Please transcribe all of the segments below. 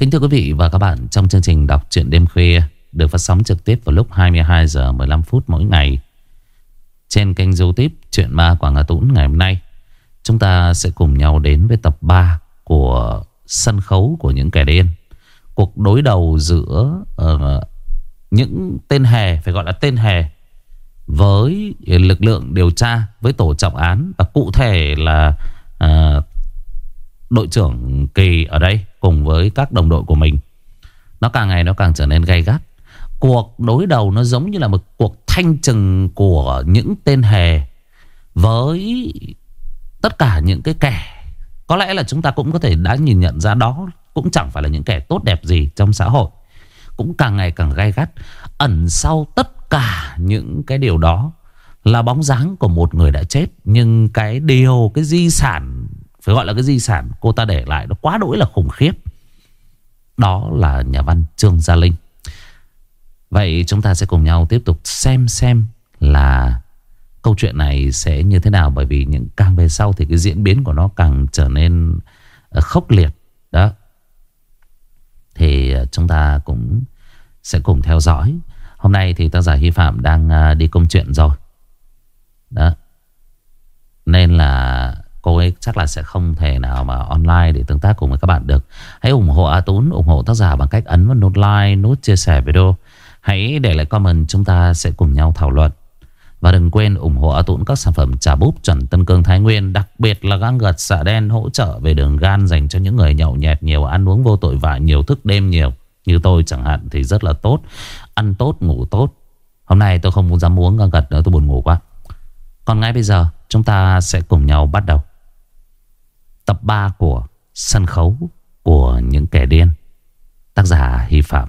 Kính thưa quý vị và các bạn, trong chương trình đọc truyện đêm khuya được phát sóng trực tiếp vào lúc 22 giờ 15 phút mỗi ngày trên kênh youtube truyện Ma Quảng Hà Tũng ngày hôm nay. Chúng ta sẽ cùng nhau đến với tập 3 của sân khấu của những kẻ điên. Cuộc đối đầu giữa uh, những tên hề, phải gọi là tên hề, với lực lượng điều tra, với tổ trọng án và cụ thể là uh, đội trưởng Kỳ ở đây cùng với các đồng đội của mình. Nó càng ngày nó càng trở nên gay gắt. Cuộc đối đầu nó giống như là một cuộc thanh trừng của những tên hề với tất cả những cái kẻ. Có lẽ là chúng ta cũng có thể đã nhìn nhận ra đó cũng chẳng phải là những kẻ tốt đẹp gì trong xã hội. Cũng càng ngày càng gay gắt. Ẩn sau tất cả những cái điều đó là bóng dáng của một người đã chết. Nhưng cái điều, cái di sản, phải gọi là cái di sản cô ta để lại nó quá đỗi là khủng khiếp. Đó là nhà văn Trương Gia Linh. Vậy chúng ta sẽ cùng nhau tiếp tục xem xem là câu chuyện này sẽ như thế nào. Bởi vì những càng về sau thì cái diễn biến của nó càng trở nên ờ, khốc liệt. Đó. Thì ờ, chúng ta cũng sẽ cùng theo dõi. Hôm nay thì tác giả Hy Phạm đang ờ, đi công chuyện rồi. Đó. Nên là cô ấy chắc là sẽ không thể nào mà online để tương tác cùng với các bạn được. Hãy ủng hộ A Tún, ủng hộ tác giả bằng cách ấn vào nút like, nút chia sẻ video. Hãy để lại comment chúng ta sẽ cùng nhau thảo luận. Và đừng quên ủng hộ A tún các sản phẩm trà búp chuẩn Tân Cương Thái Nguyên Đặc biệt là gan gật xạ đen hỗ trợ về đường gan dành cho những người nhậu nhẹt nhiều Ăn uống vô tội vạ nhiều thức đêm nhiều Như tôi chẳng hạn thì rất là tốt Ăn tốt ngủ tốt Hôm nay tôi không muốn dám uống gan gật nữa tôi buồn ngủ quá Còn ngay bây giờ chúng ta sẽ cùng nhau bắt đầu Tập 3 của sân khấu của những kẻ điên. Tác giả Hy Phạm.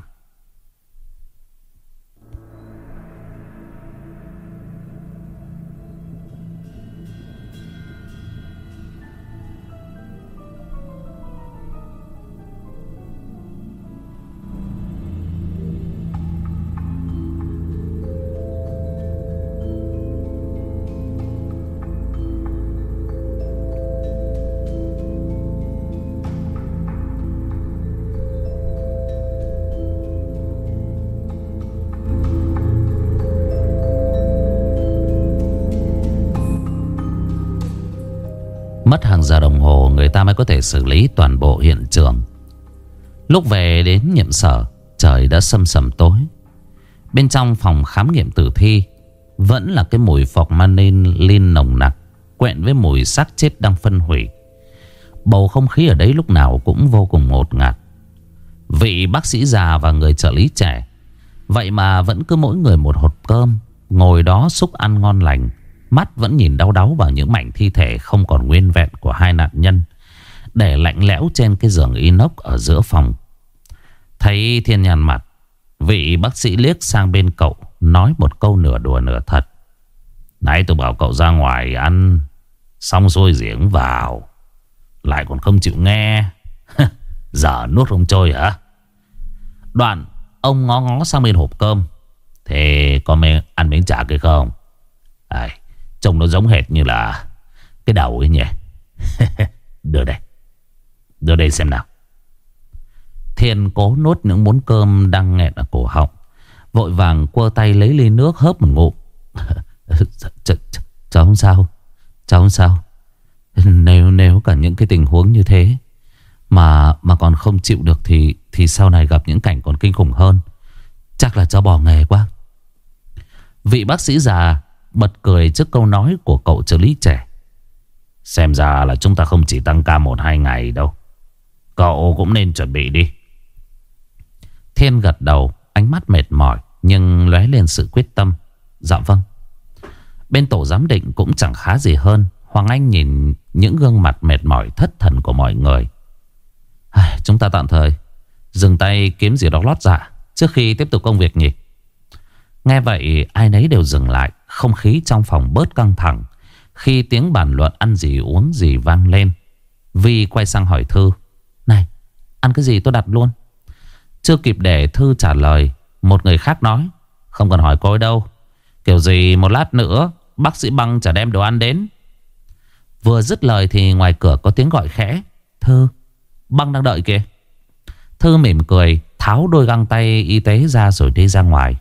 Ta mới có thể xử lý toàn bộ hiện trường. Lúc về đến nhiệm sở, Trời đã sâm sầm tối. Bên trong phòng khám nghiệm tử thi Vẫn là cái mùi formalin nồng nặc, Quẹn với mùi xác chết đang phân hủy. Bầu không khí ở đấy lúc nào cũng vô cùng ngột ngạt. Vị bác sĩ già và người trợ lý trẻ, Vậy mà vẫn cứ mỗi người một hột cơm, Ngồi đó xúc ăn ngon lành, Mắt vẫn nhìn đau đáu vào những mảnh thi thể không còn nguyên vẹn của hai nạn nhân. Để lạnh lẽo trên cái giường inox ở giữa phòng. Thấy thiên nhàn mặt Vị bác sĩ liếc sang bên cậu Nói một câu nửa đùa nửa thật. Nãy tôi bảo cậu ra ngoài ăn Xong rồi giếng vào. Lại còn không chịu nghe. Giờ nuốt không trôi hả? Đoạn Ông ngó ngó sang bên hộp cơm. Thế có mê, ăn miếng chả kia không? À, Trông nó giống hệt như là Cái đầu ấy nhỉ. Đưa đây. Đưa đây xem nào. Thiên cố nốt những muỗng cơm đang nghẹn ở cổ họng, Vội vàng quơ tay lấy ly nước hớp một ngụm. Cháu không sao, Cháu không sao. Nếu nếu cả những cái tình huống như thế Mà mà còn không chịu được Thì thì sau này gặp những cảnh còn kinh khủng hơn. Chắc là cháu bỏ nghề quá. Vị bác sĩ già Bật cười trước câu nói của cậu trợ lý trẻ. Xem ra là chúng ta không chỉ tăng ca một hai ngày đâu. Cậu cũng nên chuẩn bị đi. Thiên gật đầu, Ánh mắt mệt mỏi, Nhưng lóe lên sự quyết tâm. Dạ vâng. Bên tổ giám định cũng chẳng khá gì hơn. Hoàng Anh nhìn những gương mặt mệt mỏi, thất thần của mọi người. Chúng ta tạm thời Dừng tay kiếm gì đó lót dạ Trước khi tiếp tục công việc nhỉ? Nghe vậy, ai nấy đều dừng lại, Không khí trong phòng bớt căng thẳng. Khi tiếng bàn luận ăn gì uống gì vang lên, Vi quay sang hỏi Thư ăn cái gì tôi đặt luôn. Chưa kịp để Thư trả lời, Một người khác nói, Không cần hỏi cô ấy đâu. Kiểu gì một lát nữa, Bác sĩ băng chả đem đồ ăn đến. Vừa dứt lời thì ngoài cửa có tiếng gọi khẽ, Thư, Băng đang đợi kìa. Thư mỉm cười, Tháo đôi găng tay y tế ra rồi đi ra ngoài.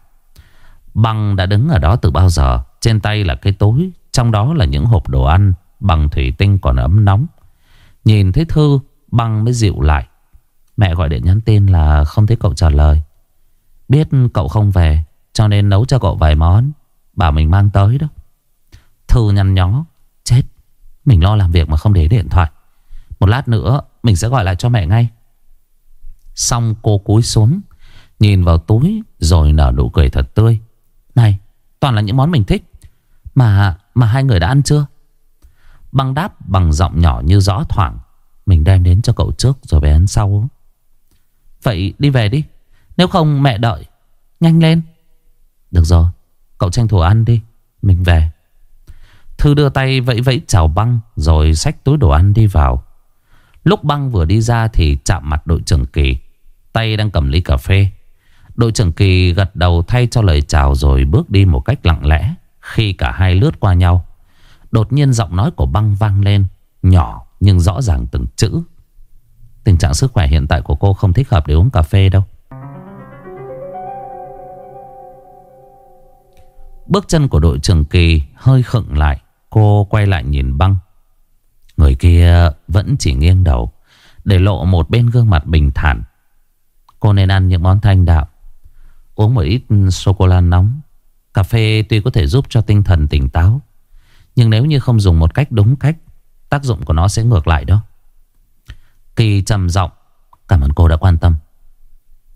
Băng đã đứng ở đó từ bao giờ? Trên tay là cái túi, Trong đó là những hộp đồ ăn, Bằng thủy tinh còn ấm nóng. Nhìn thấy Thư, Băng mới dịu lại. Mẹ gọi điện nhắn tin là không thấy cậu trả lời. Biết cậu không về, Cho nên nấu cho cậu vài món. Bảo mình mang tới đó. Thư nhăn nhó, Chết. Mình lo làm việc mà không để điện thoại. Một lát nữa, mình sẽ gọi lại cho mẹ ngay. Xong cô cúi xuống, Nhìn vào túi Rồi nở nụ cười thật tươi. Này, toàn là những món mình thích, Mà mà hai người đã ăn chưa? Băng đáp bằng giọng nhỏ như rõ thoảng. Mình đem đến cho cậu trước Rồi về ăn sau. Vậy đi về đi. Nếu không, mẹ đợi. Nhanh lên. Được rồi, Cậu tranh thủ ăn đi. Mình về. Thư đưa tay vẫy vẫy chào băng, Rồi xách túi đồ ăn đi vào. Lúc băng vừa đi ra thì chạm mặt đội trưởng Kỳ. Tay đang cầm ly cà phê. Đội trưởng Kỳ gật đầu thay cho lời chào Rồi bước đi một cách lặng lẽ, Khi cả hai lướt qua nhau. Đột nhiên giọng nói của băng vang lên, Nhỏ nhưng rõ ràng từng chữ. Tình trạng sức khỏe hiện tại của cô không thích hợp để uống cà phê đâu. Bước chân của đội trưởng Kỳ hơi khựng lại, Cô quay lại nhìn băng. Người kia vẫn chỉ nghiêng đầu, Để lộ một bên gương mặt bình thản. Cô nên ăn những món thanh đạm, Uống một ít sô-cô-la nóng. Cà phê tuy có thể giúp cho tinh thần tỉnh táo, Nhưng nếu như không dùng một cách đúng cách, Tác dụng của nó sẽ ngược lại đó. Kỳ trầm giọng, Cảm ơn cô đã quan tâm.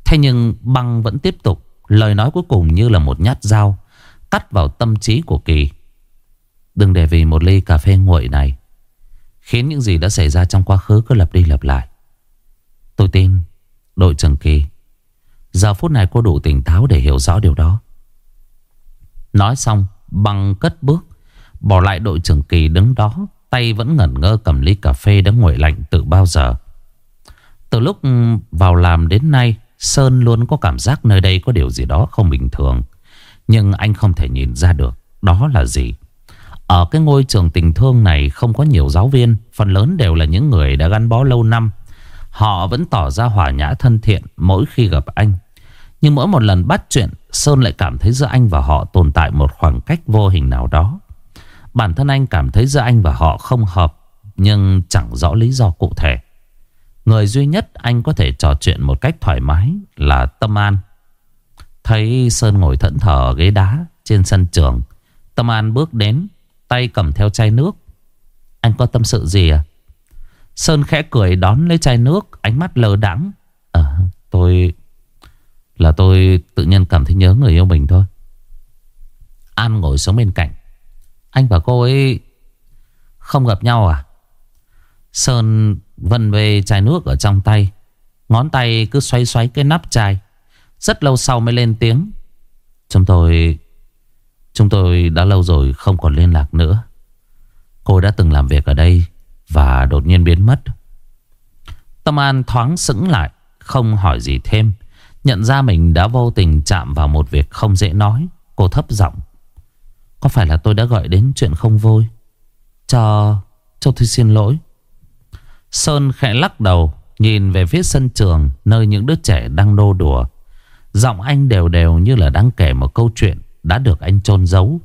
Thế nhưng băng vẫn tiếp tục, Lời nói cuối cùng như là một nhát dao, Cắt vào tâm trí của Kỳ. Đừng để vì một ly cà phê nguội này Khiến những gì đã xảy ra trong quá khứ cứ lặp đi lặp lại. Tôi tin, Đội trưởng Kỳ, Giờ phút này cô đủ tỉnh táo để hiểu rõ điều đó. Nói xong, Băng cất bước, Bỏ lại đội trưởng Kỳ đứng đó, Tay vẫn ngẩn ngơ cầm ly cà phê đã nguội lạnh từ bao giờ. Từ lúc ừ, vào làm đến nay, Sơn luôn có cảm giác nơi đây có điều gì đó không bình thường. Nhưng anh không thể nhìn ra được Đó là gì. Ở cái ngôi trường tình thương này Không có nhiều giáo viên, Phần lớn đều là những người đã gắn bó lâu năm. Họ vẫn tỏ ra hòa nhã thân thiện Mỗi khi gặp anh. Nhưng mỗi một lần bắt chuyện, Sơn lại cảm thấy giữa anh và họ tồn tại một khoảng cách vô hình nào đó. Bản thân anh cảm thấy giữa anh và họ không hợp, Nhưng chẳng rõ lý do cụ thể. Người duy nhất anh có thể trò chuyện một cách thoải mái là Tâm An. Thấy Sơn ngồi thẫn thờ ghế đá trên sân trường Tâm An bước đến Tay cầm theo chai nước. Anh có tâm sự gì à? Sơn khẽ cười đón lấy chai nước Ánh mắt lờ đắng à, ờ, Tôi Là tôi tự nhiên cảm thấy nhớ người yêu mình thôi. An ngồi xuống bên cạnh. Anh và cô ấy Không gặp nhau à? Sơn vân về chai nước ở trong tay. Ngón tay cứ xoay xoay cái nắp chai. Rất lâu sau mới lên tiếng. Chúng tôi Chúng tôi đã lâu rồi không còn liên lạc nữa. Cô đã từng làm việc ở đây Và đột nhiên biến mất. Tâm An thoáng sững lại, Không hỏi gì thêm. Nhận ra mình đã vô tình chạm vào một việc không dễ nói. Cô thấp giọng. Có phải là tôi đã gọi đến chuyện không vui? Cho Cho tôi xin lỗi. Sơn khẽ lắc đầu, Nhìn về phía sân trường Nơi những đứa trẻ đang nô đùa. Giọng anh đều đều như là đang kể một câu chuyện Đã được anh chôn giấu.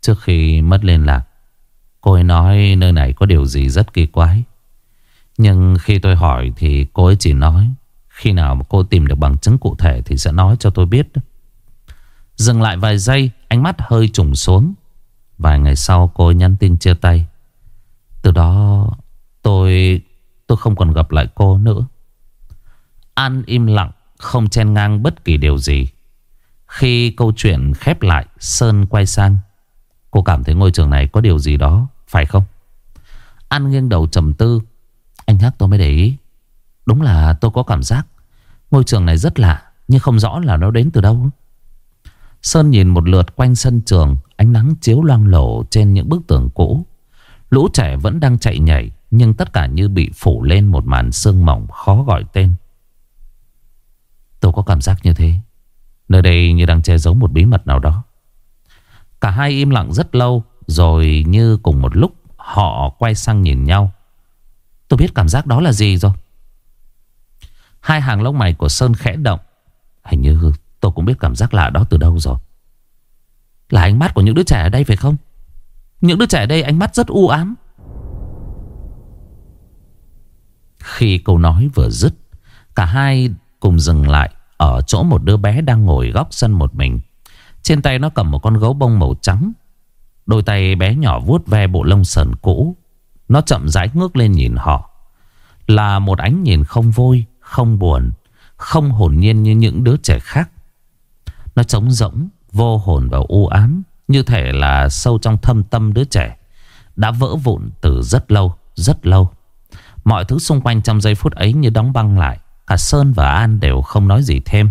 Trước khi mất liên lạc, Cô ấy nói nơi này có điều gì rất kỳ quái. Nhưng khi tôi hỏi Thì cô ấy chỉ nói, Khi nào mà cô tìm được bằng chứng cụ thể Thì sẽ nói cho tôi biết. Dừng lại vài giây, Ánh mắt hơi trùng xuống. Vài ngày sau cô ấy nhắn tin chia tay. Từ đó Tôi Tôi không còn gặp lại cô nữa. An im lặng, Không chen ngang bất kỳ điều gì. Khi câu chuyện khép lại, Sơn quay sang. Cô cảm thấy ngôi trường này có điều gì đó, Phải không? An nghiêng đầu trầm tư. Anh nhắc tôi mới để ý. Đúng là tôi có cảm giác Ngôi trường này rất lạ, Nhưng không rõ là nó đến từ đâu. Sơn nhìn một lượt quanh sân trường, Ánh nắng chiếu loang lổ trên những bức tường cũ. Lũ trẻ vẫn đang chạy nhảy. Nhưng tất cả như bị phủ lên một màn sương mỏng khó gọi tên. Tôi có cảm giác như thế. Nơi đây như đang che giấu một bí mật nào đó. Cả hai im lặng rất lâu, Rồi như cùng một lúc Họ quay sang nhìn nhau. Tôi biết cảm giác đó là gì rồi. Hai hàng lông mày của Sơn khẽ động. Hình như tôi cũng biết cảm giác lạ đó từ đâu rồi. Là ánh mắt của những đứa trẻ ở đây phải không? Những đứa trẻ ở đây ánh mắt rất u ám. Khi câu nói vừa dứt, Cả hai cùng dừng lại Ở chỗ một đứa bé đang ngồi góc sân một mình. Trên tay nó cầm một con gấu bông màu trắng. Đôi tay bé nhỏ vuốt ve bộ lông sờn cũ. Nó chậm rãi ngước lên nhìn họ. Là một ánh nhìn không vui, Không buồn, Không hồn nhiên như những đứa trẻ khác. Nó trống rỗng, Vô hồn và u ám, Như thể là sâu trong thâm tâm đứa trẻ, Đã vỡ vụn từ rất lâu Rất lâu. Mọi thứ xung quanh trong giây phút ấy như đóng băng lại. Cả Sơn và An đều không nói gì thêm.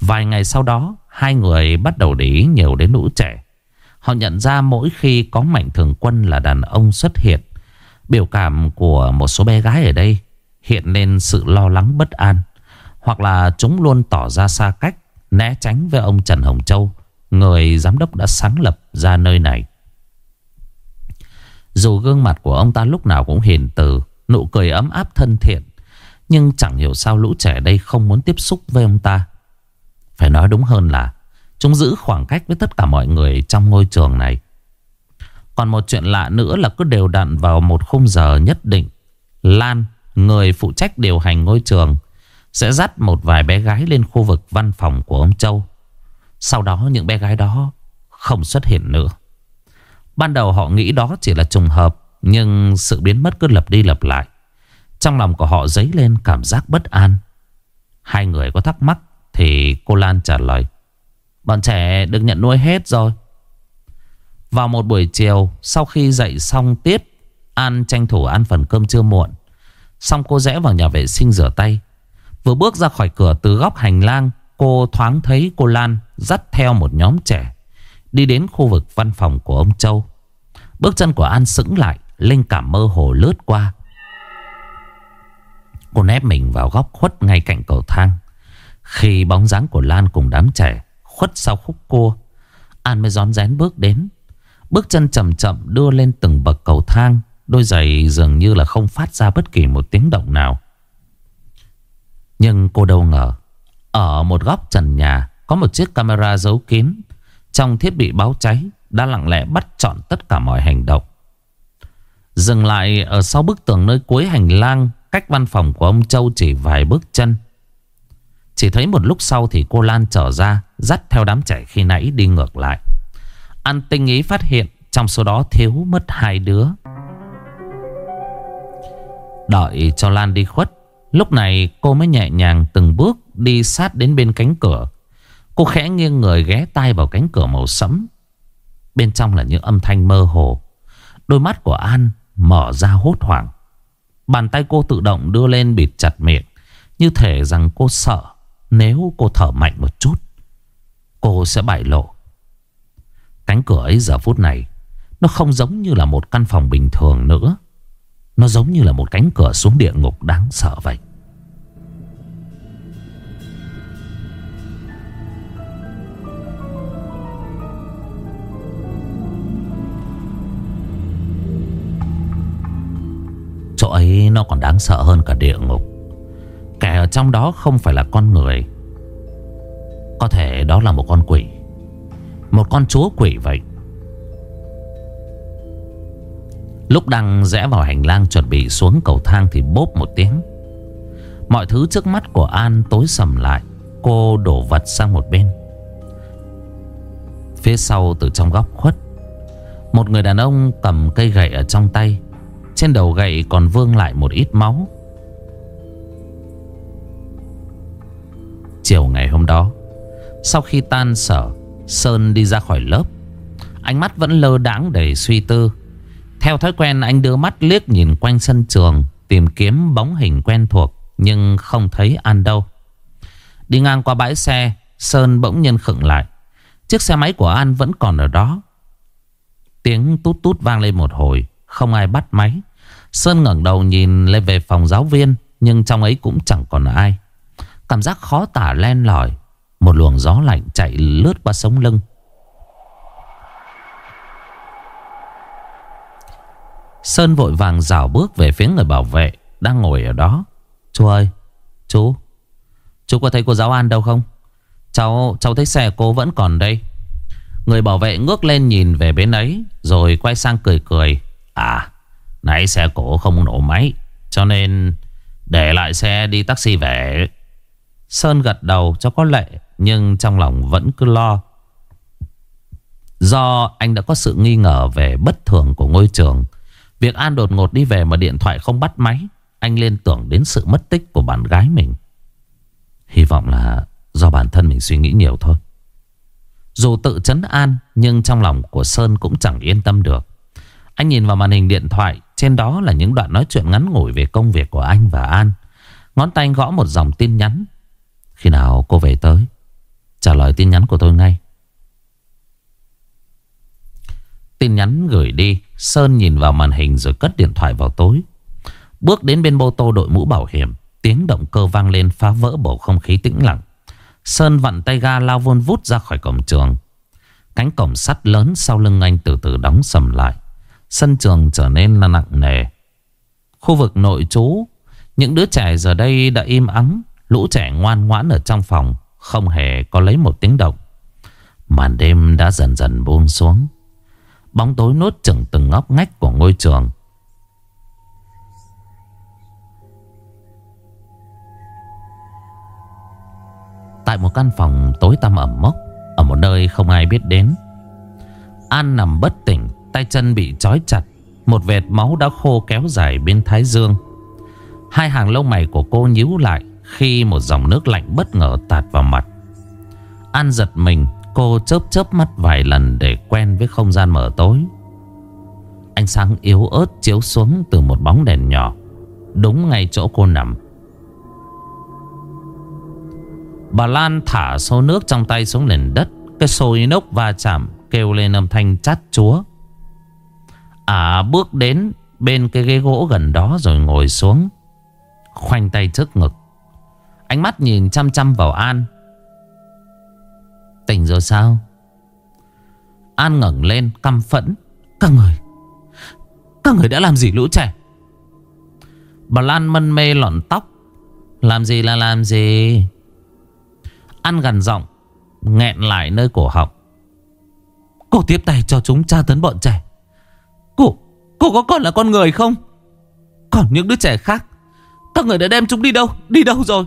Vài ngày sau đó, Hai người bắt đầu để ý nhiều đến lũ trẻ. Họ nhận ra mỗi khi có mạnh thường quân là đàn ông xuất hiện. Biểu cảm của một số bé gái ở đây Hiện lên sự lo lắng bất an, Hoặc là chúng luôn tỏ ra xa cách, Né tránh với ông Trần Hồng Châu, Người giám đốc đã sáng lập ra nơi này. Dù gương mặt của ông ta lúc nào cũng hiền từ Nụ cười ấm áp thân thiện. Nhưng chẳng hiểu sao lũ trẻ đây không muốn tiếp xúc với ông ta. Phải nói đúng hơn là Chúng giữ khoảng cách với tất cả mọi người trong ngôi trường này. Còn một chuyện lạ nữa là cứ đều đặn vào một khung giờ nhất định Lan, người phụ trách điều hành ngôi trường Sẽ dắt một vài bé gái lên khu vực văn phòng của ông Châu. Sau đó những bé gái đó không xuất hiện nữa. Ban đầu họ nghĩ đó chỉ là trùng hợp nhưng sự biến mất cứ lập đi lập lại. Trong lòng của họ dấy lên cảm giác bất an. Hai người có thắc mắc Thì cô Lan trả lời, Bọn trẻ được nhận nuôi hết rồi. Vào một buổi chiều, Sau khi dậy xong tiết An tranh thủ ăn phần cơm trưa muộn. Xong cô rẽ vào nhà vệ sinh rửa tay. Vừa bước ra khỏi cửa từ góc hành lang, Cô thoáng thấy cô Lan Dắt theo một nhóm trẻ Đi đến khu vực văn phòng của ông Châu. Bước chân của An sững lại. Linh cảm mơ hồ lướt qua. Cô nép mình vào góc khuất ngay cạnh cầu thang. Khi bóng dáng của Lan cùng đám trẻ khuất sau khúc cua, An mới rón rén bước đến. Bước chân chậm chậm đưa lên từng bậc cầu thang, Đôi giày dường như là không phát ra bất kỳ một tiếng động nào. Nhưng cô đâu ngờ, Ở một góc trần nhà Có một chiếc camera giấu kín, Trong thiết bị báo cháy Đã lặng lẽ bắt chọn tất cả mọi hành động. Dừng lại ở sau bức tường nơi cuối hành lang, Cách văn phòng của ông Châu chỉ vài bước chân. Chỉ thấy một lúc sau thì cô Lan trở ra, Dắt theo đám trẻ khi nãy đi ngược lại. An tinh ý phát hiện Trong số đó thiếu mất hai đứa. Đợi cho Lan đi khuất, Lúc này cô mới nhẹ nhàng từng bước Đi sát đến bên cánh cửa. Cô khẽ nghiêng người ghé tay vào cánh cửa màu sẫm. Bên trong là những âm thanh mơ hồ. Đôi mắt của An mở ra hốt hoảng. Bàn tay cô tự động đưa lên bịt chặt miệng, Như thể rằng cô sợ nếu cô thở mạnh một chút, Cô sẽ bại lộ. Cánh cửa ấy giờ phút này, Nó không giống như là một căn phòng bình thường nữa. Nó giống như là một cánh cửa xuống địa ngục đáng sợ vậy. Chỗ ấy nó còn đáng sợ hơn cả địa ngục. Kẻ ở trong đó không phải là con người. Có thể đó là một con quỷ. Một con chúa quỷ vậy. Lúc đang rẽ vào hành lang chuẩn bị xuống cầu thang thì bốp một tiếng. Mọi thứ trước mắt của An tối sầm lại. Cô đổ vật sang một bên. Phía sau từ trong góc khuất, Một người đàn ông cầm cây gậy ở trong tay. Trên đầu gậy còn vương lại một ít máu. Chiều ngày hôm đó, Sau khi tan sở, Sơn đi ra khỏi lớp. Ánh mắt vẫn lơ đáng đầy suy tư. Theo thói quen, anh đưa mắt liếc nhìn quanh sân trường, Tìm kiếm bóng hình quen thuộc, Nhưng không thấy An đâu. Đi ngang qua bãi xe, Sơn bỗng nhiên khựng lại. Chiếc xe máy của An vẫn còn ở đó. Tiếng tút tút vang lên một hồi, Không ai bắt máy. Sơn ngẩng đầu nhìn lên về phòng giáo viên, Nhưng trong ấy cũng chẳng còn ai. Cảm giác khó tả len lỏi, Một luồng gió lạnh chạy lướt qua sống lưng. Sơn vội vàng rảo bước về phía người bảo vệ Đang ngồi ở đó. Chú ơi, Chú Chú có thấy cô giáo An đâu không? Cháu cháu thấy xe cô vẫn còn đây. Người bảo vệ ngước lên nhìn về bên ấy, Rồi quay sang cười cười. À Nãy xe cổ không nổ máy, Cho nên Để lại xe đi taxi về. Sơn gật đầu cho có lệ, Nhưng trong lòng vẫn cứ lo. Do anh đã có sự nghi ngờ về bất thường của ngôi trường, Việc An đột ngột đi về mà điện thoại không bắt máy, Anh liên tưởng đến sự mất tích của bạn gái mình. Hy vọng là do bản thân mình suy nghĩ nhiều thôi. Dù tự chấn an, Nhưng trong lòng của Sơn cũng chẳng yên tâm được. Anh nhìn vào màn hình điện thoại trên đó là những đoạn nói chuyện ngắn ngủi Về công việc của anh và An. Ngón tay gõ một dòng tin nhắn. Khi nào cô về tới? Trả lời tin nhắn của tôi ngay. Tin nhắn gửi đi. Sơn nhìn vào màn hình rồi cất điện thoại vào tối. Bước đến bên mô tô đội mũ bảo hiểm. Tiếng động cơ vang lên phá vỡ bầu không khí tĩnh lặng. Sơn vặn tay ga lao vun vút ra khỏi cổng trường. Cánh cổng sắt lớn sau lưng anh từ từ đóng sầm lại. Sân trường trở nên là nặng nề. Khu vực nội trú, Những đứa trẻ giờ đây đã im ắng, Lũ trẻ ngoan ngoãn ở trong phòng, Không hề có lấy một tiếng động. Màn đêm đã dần dần buông xuống. Bóng tối nốt chừng từng ngóc ngách của ngôi trường. Tại một căn phòng tối tăm ẩm mốc, Ở một nơi không ai biết đến, An nằm bất tỉnh. Tay chân bị trói chặt, Một vệt máu đã khô kéo dài bên thái dương. Hai hàng lông mày của cô nhíu lại Khi một dòng nước lạnh bất ngờ tạt vào mặt. An giật mình, Cô chớp chớp mắt vài lần để quen với không gian mở tối. Ánh sáng yếu ớt chiếu xuống từ một bóng đèn nhỏ, Đúng ngay chỗ cô nằm. Bà Lan thả xô nước trong tay xuống nền đất, Cái xô inox va chạm Kêu lên âm thanh chát chúa. À bước đến Bên cái ghế gỗ gần đó rồi ngồi xuống, Khoanh tay trước ngực. Ánh mắt nhìn chăm chăm vào An. Tỉnh rồi sao? An ngẩng lên, căm phẫn. Các người Các người đã làm gì lũ trẻ? Bà Lan mân mê lọn tóc. Làm gì là làm gì? An gần giọng, Nghẹn lại nơi cổ họng. Cô tiếp tay cho chúng tra tấn bọn trẻ. Cô Cô có còn là con người không? Còn những đứa trẻ khác Các người đã đem chúng đi đâu? Đi đâu rồi?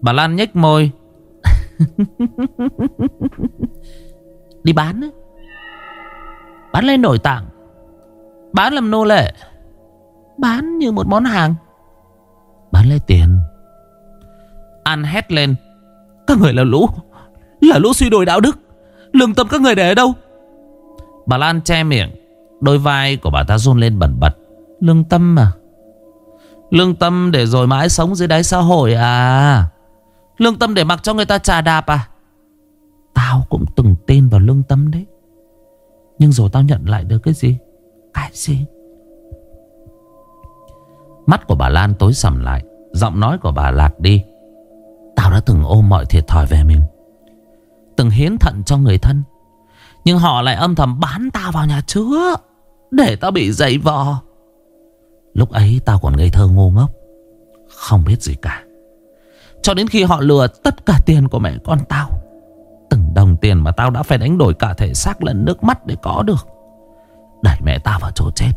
Bà Lan nhếch môi. Đi bán ấy. Bán lên nổi tảng, Bán làm nô lệ. Bán như một món hàng. Bán lấy tiền. An hét lên. Các người là lũ Là lũ suy đồi đạo đức. Lương tâm các người để ở đâu? Bà Lan che miệng. Đôi vai của bà ta run lên bẩn bật. Lương tâm mà Lương tâm để rồi mãi sống dưới đáy xã hội à? Lương tâm để mặc cho người ta trà đạp à? Tao cũng từng tin vào lương tâm đấy. Nhưng rồi tao nhận lại được cái gì? Cái gì? Mắt của bà Lan tối sầm lại. Giọng nói của bà lạc đi. Tao đã từng ôm mọi thiệt thòi về mình. Từng hiến thận cho người thân. Nhưng họ lại âm thầm bán tao vào nhà chứa. Để tao bị dày vò. Lúc ấy tao còn ngây thơ ngu ngốc Không biết gì cả. Cho đến khi họ lừa tất cả tiền của mẹ con tao Từng đồng tiền mà tao đã phải đánh đổi cả thể xác lẫn nước mắt để có được Đẩy mẹ tao vào chỗ chết.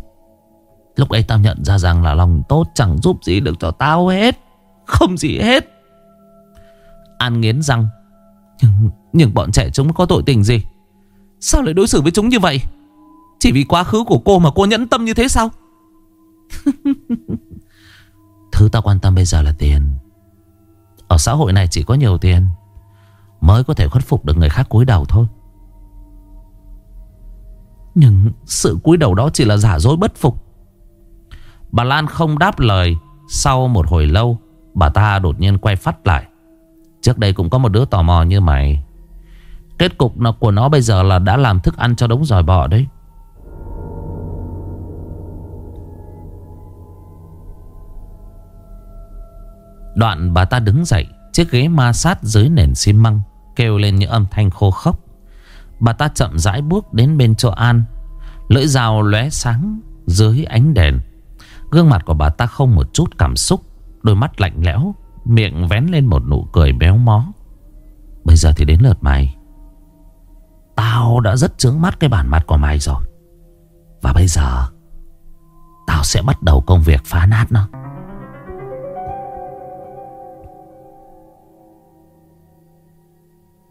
Lúc ấy tao nhận ra rằng là lòng tốt chẳng giúp gì được cho tao hết Không gì hết. An nghiến răng Nhưng, nhưng bọn trẻ chúng có tội tình gì? Sao lại đối xử với chúng như vậy? Chỉ vì quá khứ của cô mà cô nhẫn tâm như thế sao? Thứ ta quan tâm bây giờ là tiền. Ở xã hội này chỉ có nhiều tiền, Mới có thể khuất phục được người khác cúi đầu thôi. Nhưng sự cúi đầu đó chỉ là giả dối bất phục. Bà Lan không đáp lời, Sau một hồi lâu, Bà ta đột nhiên quay phát lại. Trước đây cũng có một đứa tò mò như mày. Kết cục của nó bây giờ là đã làm thức ăn cho đống giỏi bọ đấy. Đoạn bà ta đứng dậy, Chiếc ghế ma sát dưới nền xi măng, Kêu lên những âm thanh khô khốc. Bà ta chậm rãi bước đến bên chỗ An. Lưỡi dao lóe sáng dưới ánh đèn. Gương mặt của bà ta không một chút cảm xúc, Đôi mắt lạnh lẽo, Miệng vén lên một nụ cười béo mó. Bây giờ thì đến lượt mày. Tao đã rất trướng mắt cái bản mặt của mày rồi. Và bây giờ, Tao sẽ bắt đầu công việc phá nát nó.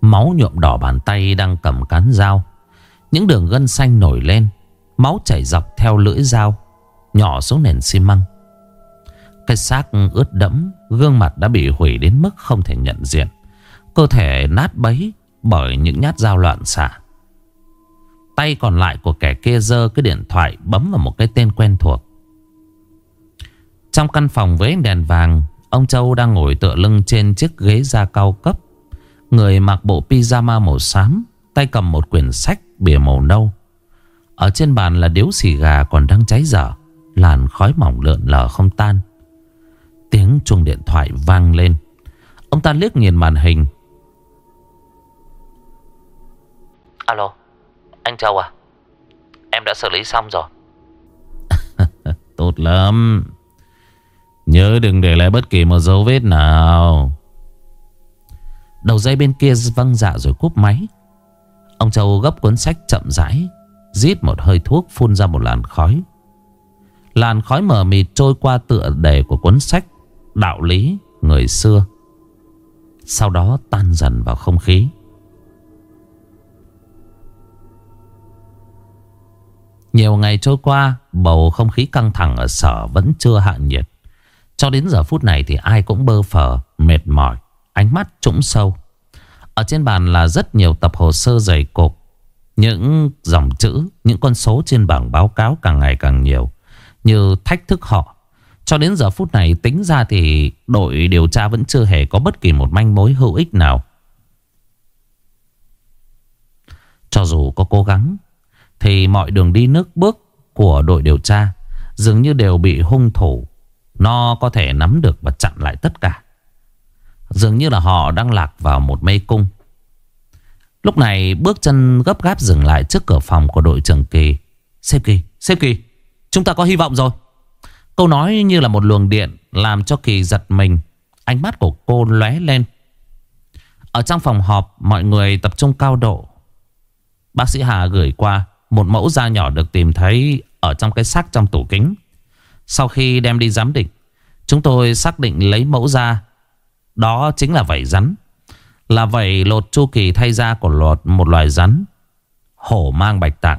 Máu nhuộm đỏ bàn tay đang cầm cán dao. Những đường gân xanh nổi lên, Máu chảy dọc theo lưỡi dao, Nhỏ xuống nền xi măng. Cái xác ướt đẫm, Gương mặt đã bị hủy đến mức không thể nhận diện. Cơ thể nát bấy Bởi những nhát dao loạn xạ. Tay còn lại của kẻ kia giơ cái điện thoại Bấm vào một cái tên quen thuộc. Trong căn phòng với đèn vàng, Ông Châu đang ngồi tựa lưng trên chiếc ghế da cao cấp Người mặc bộ pyjama màu xám Tay cầm một quyển sách bìa màu nâu. Ở trên bàn là điếu xì gà còn đang cháy dở Làn khói mỏng lượn lờ không tan. Tiếng chuông điện thoại vang lên. Ông ta liếc nhìn màn hình. Alo Anh Châu à? Em đã xử lý xong rồi. Tốt lắm. Nhớ đừng để lại bất kỳ một dấu vết nào Đầu dây bên kia văng dạ rồi cúp máy. Ông Châu gấp cuốn sách chậm rãi, Rít một hơi thuốc phun ra một làn khói. Làn khói mờ mịt trôi qua tựa đề của cuốn sách, Đạo lý người xưa. Sau đó tan dần vào không khí. Nhiều ngày trôi qua, Bầu không khí căng thẳng ở sở vẫn chưa hạ nhiệt. Cho đến giờ phút này thì ai cũng bơ phờ, Mệt mỏi. Ánh mắt trũng sâu. Ở trên bàn là rất nhiều tập hồ sơ dày cộp. Những dòng chữ, Những con số trên bảng báo cáo càng ngày càng nhiều, Như thách thức họ. Cho đến giờ phút này tính ra thì Đội điều tra vẫn chưa hề có bất kỳ một manh mối hữu ích nào. Cho dù có cố gắng, Thì mọi đường đi nước bước của đội điều tra Dường như đều bị hung thủ. Nó có thể nắm được và chặn lại tất cả. Dường như là họ đang lạc vào một mê cung. Lúc này bước chân gấp gáp dừng lại trước cửa phòng của đội trưởng Kỳ. Sếp Kỳ, Sếp Kỳ Chúng ta có hy vọng rồi. Câu nói như là một luồng điện Làm cho Kỳ giật mình. Ánh mắt của cô lóe lên. Ở trong phòng họp Mọi người tập trung cao độ. Bác sĩ Hà gửi qua Một mẫu da nhỏ được tìm thấy Ở trong cái xác trong tủ kính. Sau khi đem đi giám định Chúng tôi xác định lấy mẫu da đó chính là vảy rắn. Là vảy lột chu kỳ thay da của lột một loài rắn. Hổ mang bạch tạng.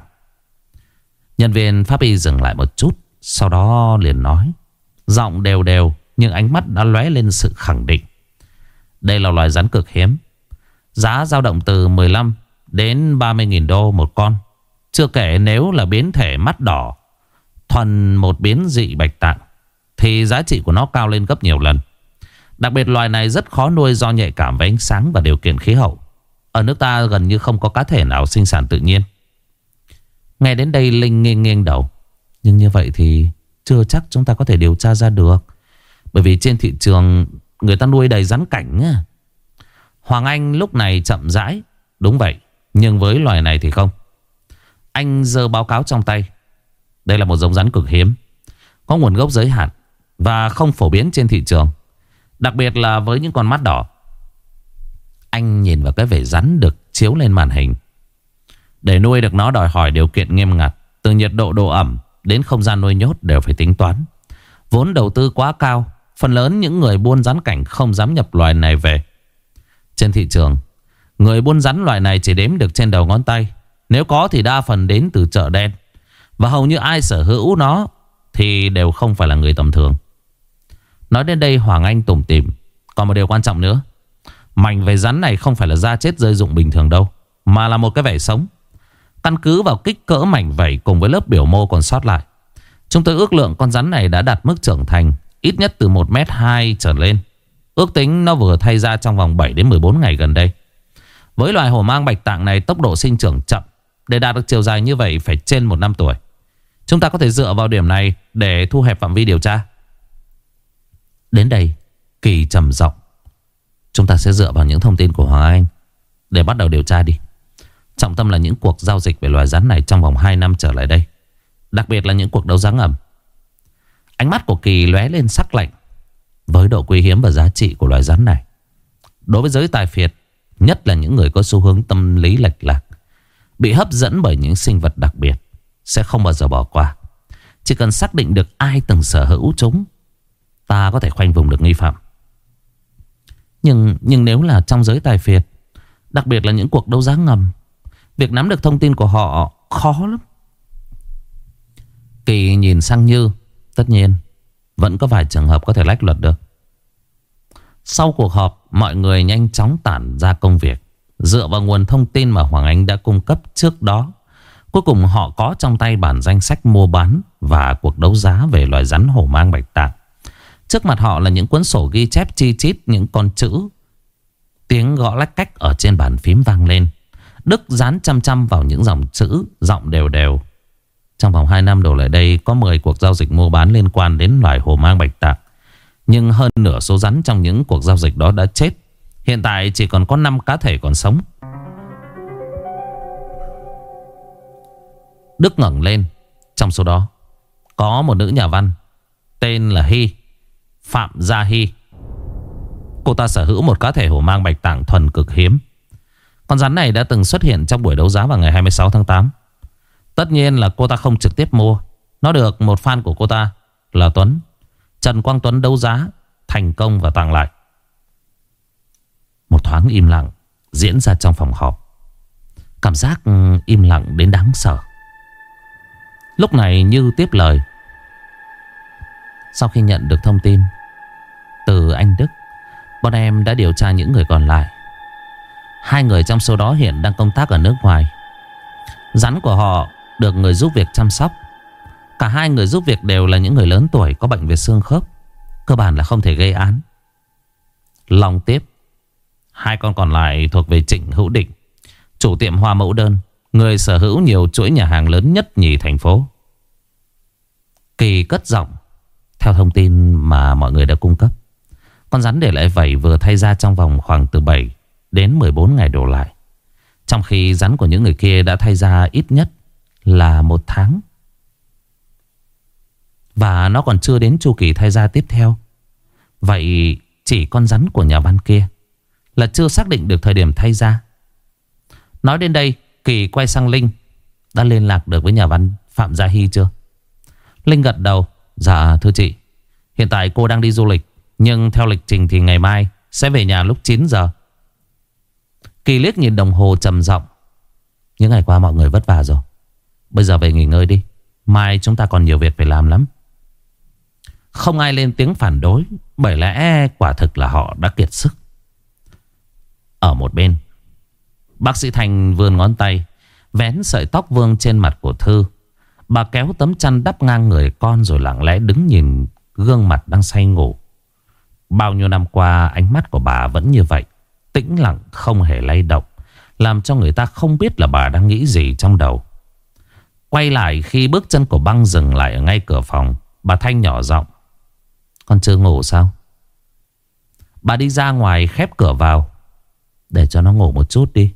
Nhân viên pháp y dừng lại một chút, Sau đó liền nói. Giọng đều đều, Nhưng ánh mắt đã lóe lên sự khẳng định. Đây là loài rắn cực hiếm. Giá dao động từ 15 đến 30.000 đô một con. Chưa kể nếu là biến thể mắt đỏ, Thuần một biến dị bạch tạng, Thì giá trị của nó cao lên gấp nhiều lần. Đặc biệt loài này rất khó nuôi do nhạy cảm với ánh sáng và điều kiện khí hậu. Ở nước ta gần như không có cá thể nào sinh sản tự nhiên. Nghe đến đây Linh nghiêng nghiêng đầu. Nhưng như vậy thì chưa chắc chúng ta có thể điều tra ra được. Bởi vì trên thị trường, người ta nuôi đầy rắn cảnh. Hoàng Anh lúc này chậm rãi. Đúng vậy. Nhưng với loài này thì không. Anh giơ báo cáo trong tay. Đây là một giống rắn cực hiếm. Có nguồn gốc giới hạn. Và không phổ biến trên thị trường. Đặc biệt là với những con mắt đỏ. Anh nhìn vào cái vẻ rắn được chiếu lên màn hình. Để nuôi được nó đòi hỏi điều kiện nghiêm ngặt, Từ nhiệt độ độ ẩm đến không gian nuôi nhốt đều phải tính toán. Vốn đầu tư quá cao, Phần lớn những người buôn rắn cảnh không dám nhập loài này về. Trên thị trường, Người buôn rắn loài này chỉ đếm được trên đầu ngón tay. Nếu có thì đa phần đến từ chợ đen. Và hầu như ai sở hữu nó Thì đều không phải là người tầm thường. Nói đến đây Hoàng Anh tủm tìm Còn một điều quan trọng nữa. Mảnh về rắn này không phải là da chết rơi dụng bình thường đâu, Mà là một cái vảy sống. Căn cứ vào kích cỡ mảnh vảy cùng với lớp biểu mô còn sót lại, Chúng tôi ước lượng con rắn này đã đạt mức trưởng thành Ít nhất từ 1m2 trở lên. Ước tính nó vừa thay ra trong vòng 7 đến 14 ngày gần đây. Với loài hổ mang bạch tạng này tốc độ sinh trưởng chậm, Để đạt được chiều dài như vậy phải trên một năm tuổi. Chúng ta có thể dựa vào điểm này để thu hẹp phạm vi điều tra. Đến đây, Kỳ trầm giọng. Chúng ta sẽ dựa vào những thông tin của Hoàng Anh Để bắt đầu điều tra đi. Trọng tâm là những cuộc giao dịch về loài rắn này Trong vòng 2 năm trở lại đây. Đặc biệt là những cuộc đấu giá ngầm. Ánh mắt của Kỳ lóe lên sắc lạnh Với độ quý hiếm và giá trị của loài rắn này. Đối với giới tài phiệt, Nhất là những người có xu hướng tâm lý lệch lạc, Bị hấp dẫn bởi những sinh vật đặc biệt, Sẽ không bao giờ bỏ qua. Chỉ cần xác định được ai từng sở hữu chúng Ta có thể khoanh vùng được nghi phạm. Nhưng nhưng nếu là trong giới tài phiệt, Đặc biệt là những cuộc đấu giá ngầm, Việc nắm được thông tin của họ khó lắm. Kỳ nhìn sang Như, Tất nhiên, Vẫn có vài trường hợp có thể lách luật được. Sau cuộc họp, Mọi người nhanh chóng tản ra công việc, Dựa vào nguồn thông tin mà Hoàng Anh đã cung cấp trước đó. Cuối cùng họ có trong tay bản danh sách mua bán Và cuộc đấu giá về loài rắn hổ mang bạch tạng. Trước mặt họ là những cuốn sổ ghi chép chi chít Những con chữ. Tiếng gõ lách cách ở trên bàn phím vang lên. Đức dán chăm chăm vào những dòng chữ, Giọng đều đều. Trong vòng 2 năm đổ lại đây, Có 10 cuộc giao dịch mua bán liên quan đến loài hồ mang bạch tạng. Nhưng hơn nửa số rắn trong những cuộc giao dịch đó đã chết. Hiện tại chỉ còn có 5 cá thể còn sống. Đức ngẩng lên. Trong số đó, Có một nữ nhà văn Tên là Hy. Phạm Gia Hy. Cô ta sở hữu một cá thể hổ mang bạch tạng thuần cực hiếm. Con rắn này đã từng xuất hiện trong buổi đấu giá vào ngày 26 tháng 8 Tất nhiên là cô ta không trực tiếp mua. Nó được một fan của cô ta là Tuấn. Trần Quang Tuấn đấu giá, Thành công và tặng lại. Một thoáng im lặng Diễn ra trong phòng họp. Cảm giác im lặng đến đáng sợ. Lúc này Như tiếp lời sau khi nhận được thông tin Từ anh Đức, Bọn em đã điều tra những người còn lại. Hai người trong số đó hiện đang công tác ở nước ngoài. Rắn của họ được người giúp việc chăm sóc. Cả hai người giúp việc đều là những người lớn tuổi, có bệnh về xương khớp, Cơ bản là không thể gây án. Long tiếp, Hai con còn lại thuộc về Trịnh Hữu Định, Chủ tiệm hoa mẫu đơn, Người sở hữu nhiều chuỗi nhà hàng lớn nhất nhì thành phố. Kỳ cất giọng theo thông tin mà mọi người đã cung cấp con rắn để lại vảy vừa thay ra trong vòng khoảng từ 7 đến 14 ngày đổ lại. Trong khi rắn của những người kia đã thay ra ít nhất là một tháng. Và nó còn chưa đến chu kỳ thay ra tiếp theo. Vậy chỉ con rắn của nhà văn kia là chưa xác định được thời điểm thay ra. Nói đến đây, Kỳ quay sang Linh. Đã liên lạc được với nhà văn Phạm Gia Hy chưa? Linh gật đầu. Dạ thưa chị. Hiện tại cô đang đi du lịch. Nhưng theo lịch trình thì ngày mai Sẽ về nhà lúc 9 giờ. Kỳ liếc nhìn đồng hồ trầm giọng. Những ngày qua mọi người vất vả rồi. Bây giờ về nghỉ ngơi đi. Mai chúng ta còn nhiều việc phải làm lắm. Không ai lên tiếng phản đối, Bởi lẽ quả thực là họ đã kiệt sức. Ở một bên, Bác sĩ Thành vươn ngón tay, Vén sợi tóc vương trên mặt của Thư. Bà kéo tấm chăn đắp ngang người con Rồi lặng lẽ đứng nhìn gương mặt đang say ngủ. Bao nhiêu năm qua, ánh mắt của bà vẫn như vậy, Tĩnh lặng, không hề lay động, Làm cho người ta không biết là bà đang nghĩ gì trong đầu. Quay lại, khi bước chân của băng dừng lại ở ngay cửa phòng, Bà Thanh nhỏ giọng, Con chưa ngủ sao? Bà đi ra ngoài khép cửa vào, Để cho nó ngủ một chút đi,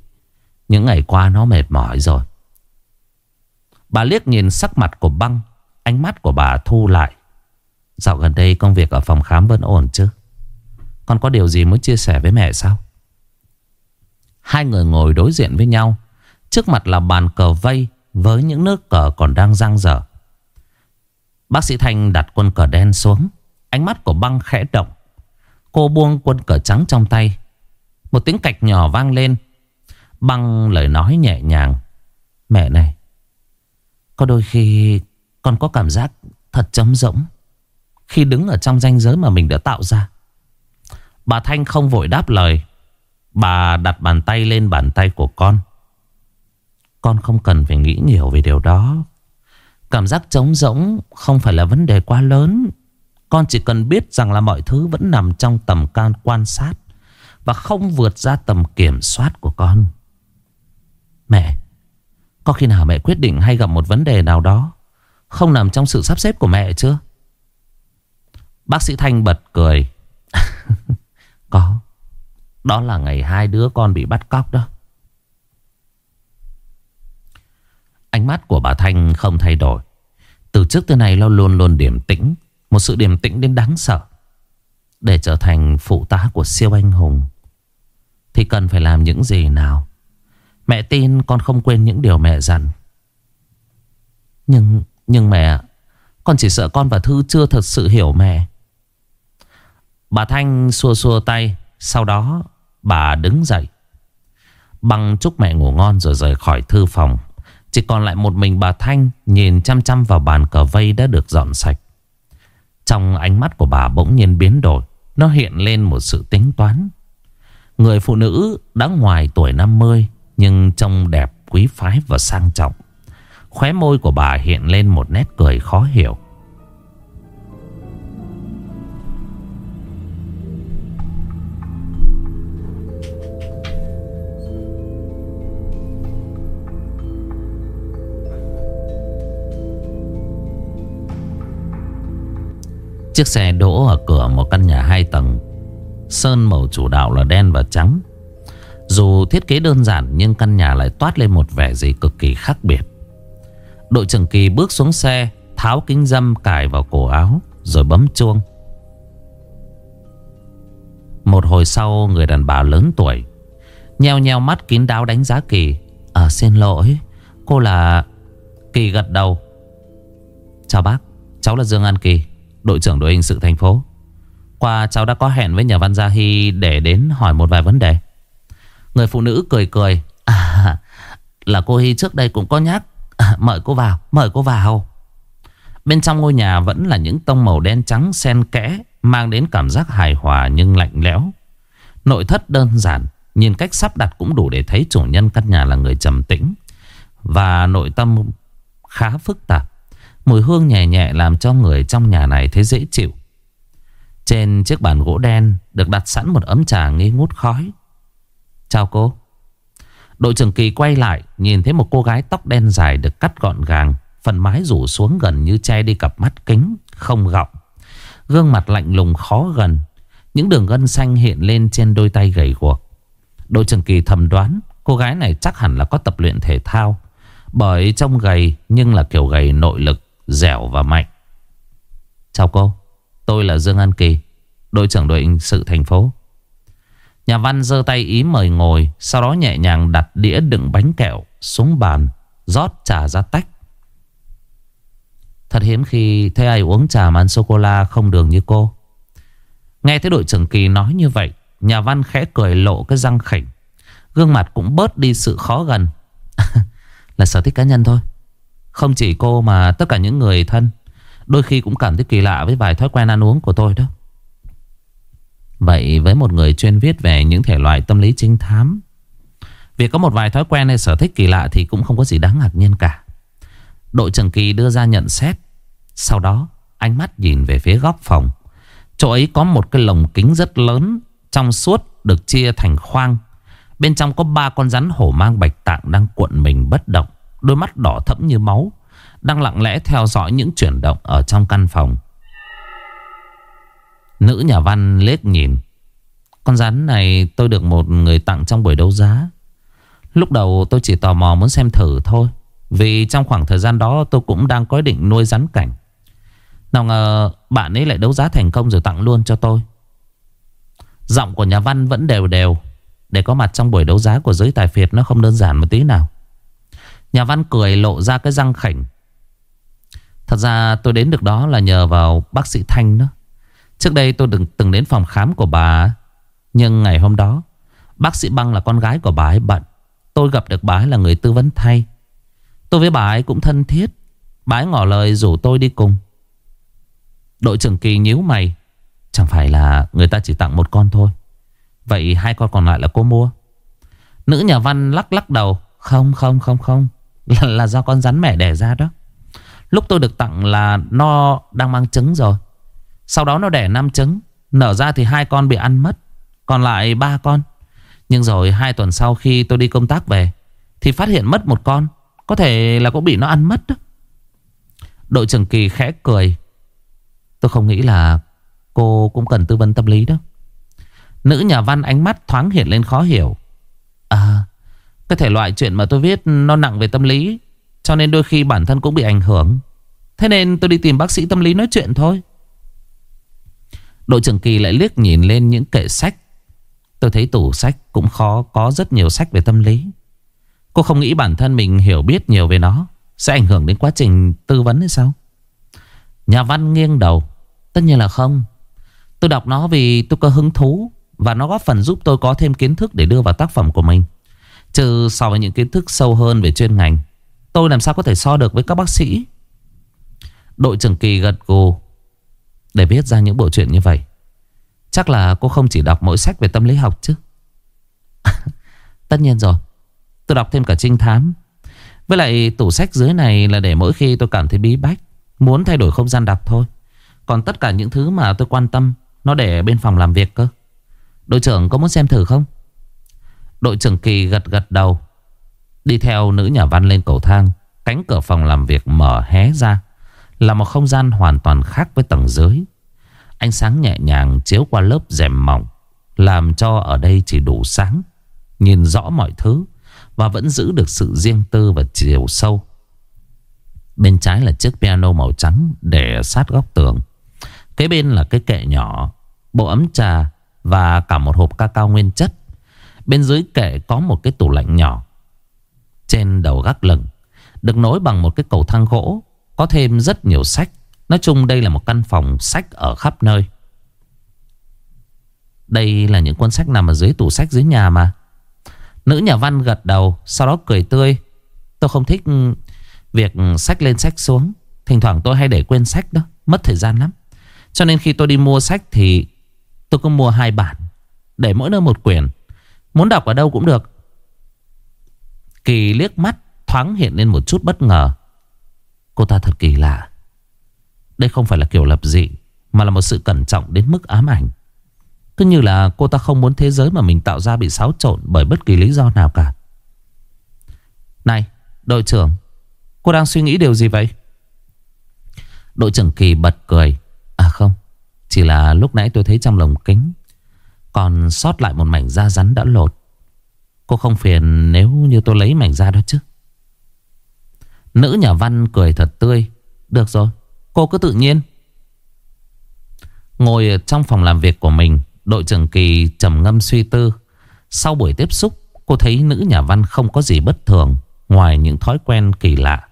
Những ngày qua nó mệt mỏi rồi. Bà liếc nhìn sắc mặt của băng, Ánh mắt của bà thu lại. Dạo gần đây công việc ở phòng khám vẫn ổn chứ? Con có điều gì muốn chia sẻ với mẹ sao? Hai người ngồi đối diện với nhau, Trước mặt là bàn cờ vây Với những nước cờ còn đang răng dở Bác sĩ Thanh đặt quân cờ đen xuống, Ánh mắt của băng khẽ động. Cô buông quân cờ trắng trong tay. Một tiếng cạch nhỏ vang lên. Băng lời nói nhẹ nhàng. Mẹ này có đôi khi Con có cảm giác thật trống rỗng Khi đứng ở trong ranh giới mà mình đã tạo ra. Bà Thanh không vội đáp lời. Bà đặt bàn tay lên bàn tay của con. Con không cần phải nghĩ nhiều về điều đó. Cảm giác trống rỗng không phải là vấn đề quá lớn. Con chỉ cần biết rằng là mọi thứ vẫn nằm trong tầm can quan sát Và không vượt ra tầm kiểm soát của con. Mẹ có khi nào mẹ quyết định hay gặp một vấn đề nào đó Không nằm trong sự sắp xếp của mẹ chưa? Bác sĩ Thanh bật cười. Có. Đó là ngày hai đứa con bị bắt cóc đó. Ánh mắt của bà Thanh không thay đổi. Từ trước tới nay nó luôn luôn điềm tĩnh, Một sự điềm tĩnh đến đáng sợ. Để trở thành phụ tá của siêu anh hùng, Thì cần phải làm những gì nào? Mẹ tin con không quên những điều mẹ dặn. Nhưng Nhưng mẹ, Con chỉ sợ con và Thư chưa thật sự hiểu mẹ. Bà Thanh xua xua tay, Sau đó bà đứng dậy. Bằng chúc mẹ ngủ ngon rồi rời khỏi thư phòng, Chỉ còn lại một mình bà Thanh Nhìn chăm chăm vào bàn cờ vây đã được dọn sạch. Trong ánh mắt của bà bỗng nhiên biến đổi, Nó hiện lên một sự tính toán. Người phụ nữ đã ngoài tuổi 50 nhưng trông đẹp, quý phái và sang trọng. Khóe môi của bà hiện lên một nét cười khó hiểu. Chiếc xe đỗ ở cửa một căn nhà hai tầng. Sơn màu chủ đạo là đen và trắng. Dù thiết kế đơn giản, Nhưng căn nhà lại toát lên một vẻ gì cực kỳ khác biệt. Đội trưởng kỳ bước xuống xe, Tháo kính dâm, cài vào cổ áo, Rồi bấm chuông. Một hồi sau, Người đàn bà lớn tuổi, Nheo nheo mắt kín đáo đánh giá Kỳ. À xin lỗi, Cô là Kỳ gật đầu. Chào bác, Cháu là Dương An Kỳ, Đội trưởng đội hình sự thành phố. Qua, cháu đã có hẹn với nhà văn Gia Hy Để đến hỏi một vài vấn đề. Người phụ nữ cười cười. À, Là cô Hy trước đây cũng có nhắc. À, Mời cô vào Mời cô vào. Bên trong ngôi nhà vẫn là những tông màu đen trắng xen kẽ Mang đến cảm giác hài hòa nhưng lạnh lẽo. Nội thất đơn giản Nhìn cách sắp đặt cũng đủ để thấy chủ nhân căn nhà là người trầm tĩnh. Và nội tâm khá phức tạp. Mùi hương nhẹ nhẹ làm cho người trong nhà này thấy dễ chịu. Trên chiếc bàn gỗ đen được đặt sẵn một ấm trà nghi ngút khói. Chào cô. Đội trưởng kỳ quay lại nhìn thấy một cô gái tóc đen dài được cắt gọn gàng. Phần mái rủ xuống gần như che đi cặp mắt kính, không gọng. Gương mặt lạnh lùng khó gần. Những đường gân xanh hiện lên trên đôi tay gầy guộc. Đội trưởng kỳ thầm đoán cô gái này chắc hẳn là có tập luyện thể thao. Bởi trông gầy nhưng là kiểu gầy nội lực dẻo và mạnh. Chào cô, tôi là Dương An Kỳ, đội trưởng đội hình sự thành phố. Nhà văn giơ tay ý mời ngồi, sau đó nhẹ nhàng đặt đĩa đựng bánh kẹo xuống bàn, rót trà ra tách. Thật hiếm khi thấy ai uống trà mà ăn sô-cô-la không đường như cô. Nghe thấy đội trưởng Kỳ nói như vậy, nhà văn khẽ cười lộ cái răng khỉnh. Gương mặt cũng bớt đi sự khó gần. là sở thích cá nhân thôi. Không chỉ cô mà tất cả những người thân Đôi khi cũng cảm thấy kỳ lạ với vài thói quen ăn uống của tôi đó Vậy với một người chuyên viết về những thể loại tâm lý trinh thám, Việc có một vài thói quen hay sở thích kỳ lạ thì cũng không có gì đáng ngạc nhiên cả. Đội trưởng kỳ đưa ra nhận xét. Sau đó, ánh mắt nhìn về phía góc phòng. Chỗ ấy có một cái lồng kính rất lớn, Trong suốt được chia thành khoang. Bên trong có ba con rắn hổ mang bạch tạng đang cuộn mình bất động, Đôi mắt đỏ thẫm như máu, Đang lặng lẽ theo dõi những chuyển động Ở trong căn phòng. Nữ nhà văn lết nhìn. Con rắn này tôi được một người tặng trong buổi đấu giá. Lúc đầu tôi chỉ tò mò muốn xem thử thôi, Vì trong khoảng thời gian đó tôi cũng đang có định nuôi rắn cảnh. Nào ngờ bạn ấy lại đấu giá thành công rồi tặng luôn cho tôi. Giọng của nhà văn vẫn đều đều. Để có mặt trong buổi đấu giá của giới tài phiệt nó không đơn giản một tí nào. Nhà văn cười lộ ra cái răng khảnh. Thật ra tôi đến được đó là nhờ vào bác sĩ Thanh đó. Trước đây tôi từng, từng đến phòng khám của bà. Nhưng ngày hôm đó Bác sĩ Băng là con gái của bà ấy bận. Tôi gặp được bà ấy là người tư vấn thay. Tôi với bà ấy cũng thân thiết. Bà ấy ngỏ lời rủ tôi đi cùng. Đội trưởng Kỳ nhíu mày. Chẳng phải là người ta chỉ tặng một con thôi. Vậy hai con còn lại là cô mua. Nữ nhà văn lắc lắc đầu. Không không không không. Là, là do con rắn mẹ đẻ ra đó. Lúc tôi được tặng là nó đang mang trứng rồi. Sau đó nó đẻ 5 trứng, Nở ra thì hai con bị ăn mất, Còn lại ba con. Nhưng rồi hai tuần sau khi tôi đi công tác về, Thì phát hiện mất một con, Có thể là cũng bị nó ăn mất đó. Đội trưởng Kỳ khẽ cười. Tôi không nghĩ là cô cũng cần tư vấn tâm lý đó. Nữ nhà văn ánh mắt thoáng hiện lên khó hiểu. À cái thể loại chuyện mà tôi viết nó nặng về tâm lý, Cho nên đôi khi bản thân cũng bị ảnh hưởng. Thế nên tôi đi tìm bác sĩ tâm lý nói chuyện thôi. Đội trưởng Kỳ lại liếc nhìn lên những kệ sách. Tôi thấy tủ sách cũng khó, có rất nhiều sách về tâm lý. Cô không nghĩ bản thân mình hiểu biết nhiều về nó. Sẽ ảnh hưởng đến quá trình tư vấn hay sao? Nhà văn nghiêng đầu. Tất nhiên là không. Tôi đọc nó vì tôi có hứng thú Và nó góp phần giúp tôi có thêm kiến thức để đưa vào tác phẩm của mình. Trừ so với những kiến thức sâu hơn về chuyên ngành, Tôi làm sao có thể so được với các bác sĩ? Đội trưởng Kỳ gật gù. Để viết ra những bộ truyện như vậy. Chắc là cô không chỉ đọc mỗi sách về tâm lý học chứ. Tất nhiên rồi, Tôi đọc thêm cả trinh thám. Với lại tủ sách dưới này là để mỗi khi tôi cảm thấy bí bách, Muốn thay đổi không gian đọc thôi. Còn tất cả những thứ mà tôi quan tâm, Nó để bên phòng làm việc cơ. Đội trưởng có muốn xem thử không? Đội trưởng Kỳ gật gật đầu, Đi theo nữ nhà văn lên cầu thang, Cánh cửa phòng làm việc mở hé ra. Là một không gian hoàn toàn khác với tầng dưới. Ánh sáng nhẹ nhàng chiếu qua lớp rèm mỏng, Làm cho ở đây chỉ đủ sáng, Nhìn rõ mọi thứ, Và vẫn giữ được sự riêng tư và chiều sâu. Bên trái là chiếc piano màu trắng Để sát góc tường. Kế bên là cái kệ nhỏ, Bộ ấm trà Và cả một hộp cacao nguyên chất. Bên dưới kệ có một cái tủ lạnh nhỏ. Trên đầu gác lửng, Được nối bằng một cái cầu thang gỗ. Có thêm rất nhiều sách. Nói chung đây là một căn phòng sách ở khắp nơi. Đây là những cuốn sách nằm ở dưới tủ sách dưới nhà mà. Nữ nhà văn gật đầu, Sau đó cười tươi. Tôi không thích việc sách lên sách xuống. Thỉnh thoảng tôi hay để quên sách đó. Mất thời gian lắm. Cho nên khi tôi đi mua sách thì Tôi cứ mua hai bản. Để mỗi nơi một quyển. Muốn đọc ở đâu cũng được. Kỳ liếc mắt, thoáng hiện lên một chút bất ngờ. Cô ta thật kỳ lạ. Đây không phải là kiểu lập dị, Mà là một sự cẩn trọng đến mức ám ảnh. Cứ như là cô ta không muốn thế giới mà mình tạo ra bị xáo trộn Bởi bất kỳ lý do nào cả. Này, đội trưởng, Cô đang suy nghĩ điều gì vậy? Đội trưởng Kỳ bật cười. À không, Chỉ là lúc nãy tôi thấy trong lồng kính. Còn sót lại một mảnh da rắn đã lột. Cô không phiền nếu như tôi lấy mảnh da đó chứ? Nữ nhà văn cười thật tươi. Được rồi, Cô cứ tự nhiên. Ngồi trong phòng làm việc của mình, Đội trưởng Kỳ trầm ngâm suy tư. Sau buổi tiếp xúc, Cô thấy nữ nhà văn không có gì bất thường, Ngoài những thói quen kỳ lạ.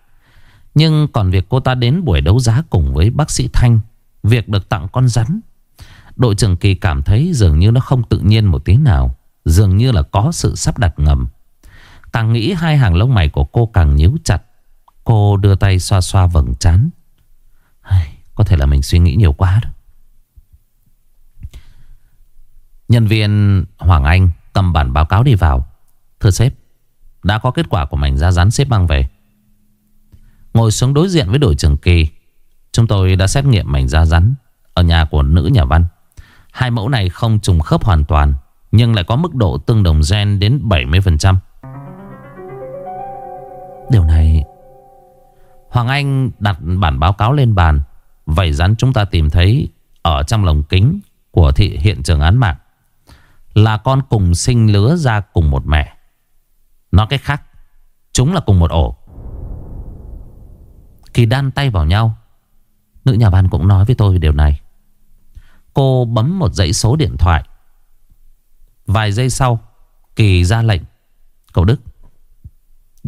Nhưng còn việc cô ta đến buổi đấu giá cùng với bác sĩ Thanh, Việc được tặng con rắn. Đội trưởng Kỳ cảm thấy dường như nó không tự nhiên một tí nào, Dường như là có sự sắp đặt ngầm. Càng nghĩ hai hàng lông mày của cô càng nhíu chặt. Cô đưa tay xoa xoa vầng trán. Có thể là mình suy nghĩ nhiều quá đó. Nhân viên Hoàng Anh cầm bản báo cáo đi vào. Thưa sếp, Đã có kết quả của mảnh da rắn sếp mang về. Ngồi xuống đối diện với đội trưởng Kỳ, Chúng tôi đã xét nghiệm mảnh da rắn Ở nhà của nữ nhà văn. Hai mẫu này không trùng khớp hoàn toàn, Nhưng lại có mức độ tương đồng gen đến 70% Điều này Hoàng Anh đặt bản báo cáo lên bàn. Vậy rắn chúng ta tìm thấy Ở trong lồng kính Của thị hiện trường án mạng Là con cùng sinh lứa ra cùng một mẹ. Nói cách khác, Chúng là cùng một ổ. Kỳ đan tay vào nhau. Nữ nhà văn cũng nói với tôi điều này. Cô bấm một dãy số điện thoại. Vài giây sau, Kỳ ra lệnh. Cậu Đức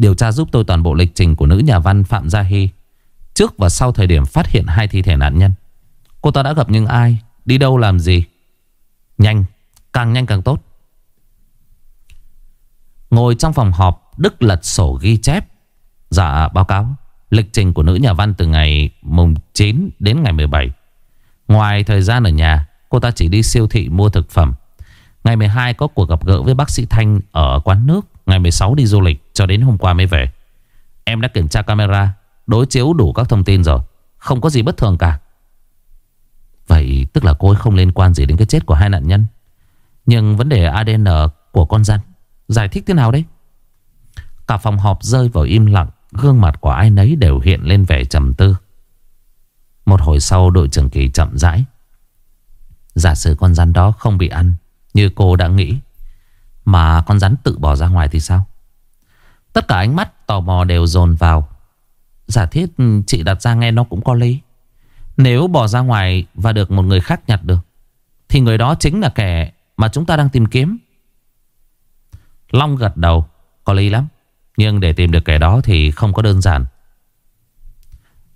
Điều tra giúp tôi toàn bộ lịch trình của nữ nhà văn Phạm Gia Hy. Trước và sau thời điểm phát hiện hai thi thể nạn nhân. Cô ta đã gặp những ai? Đi đâu làm gì? Nhanh, Càng nhanh càng tốt. Ngồi trong phòng họp, Đức lật sổ ghi chép. Dạ báo cáo. Lịch trình của nữ nhà văn từ ngày mùng 9 đến ngày 17 Ngoài thời gian ở nhà, Cô ta chỉ đi siêu thị mua thực phẩm. Ngày 12 có cuộc gặp gỡ với bác sĩ Thanh Ở quán nước. Ngày 16 đi du lịch, cho đến hôm qua mới về. Em đã kiểm tra camera, Đối chiếu đủ các thông tin rồi. Không có gì bất thường cả. Vậy tức là cô ấy không liên quan gì đến cái chết của hai nạn nhân. Nhưng vấn đề ADN của con rắn, Giải thích thế nào đấy Cả phòng họp rơi vào im lặng, Gương mặt của ai nấy đều hiện lên vẻ trầm tư. Một hồi sau, đội trưởng kỳ chậm rãi. Giả sử con rắn đó không bị ăn, Như cô đã nghĩ mà con rắn tự bỏ ra ngoài thì sao? Tất cả ánh mắt tò mò đều dồn vào. Giả thiết chị đặt ra nghe nó cũng có lý. Nếu bỏ ra ngoài Và được một người khác nhặt được, Thì người đó chính là kẻ mà chúng ta đang tìm kiếm. Long gật đầu, Có lý lắm. Nhưng để tìm được kẻ đó thì không có đơn giản.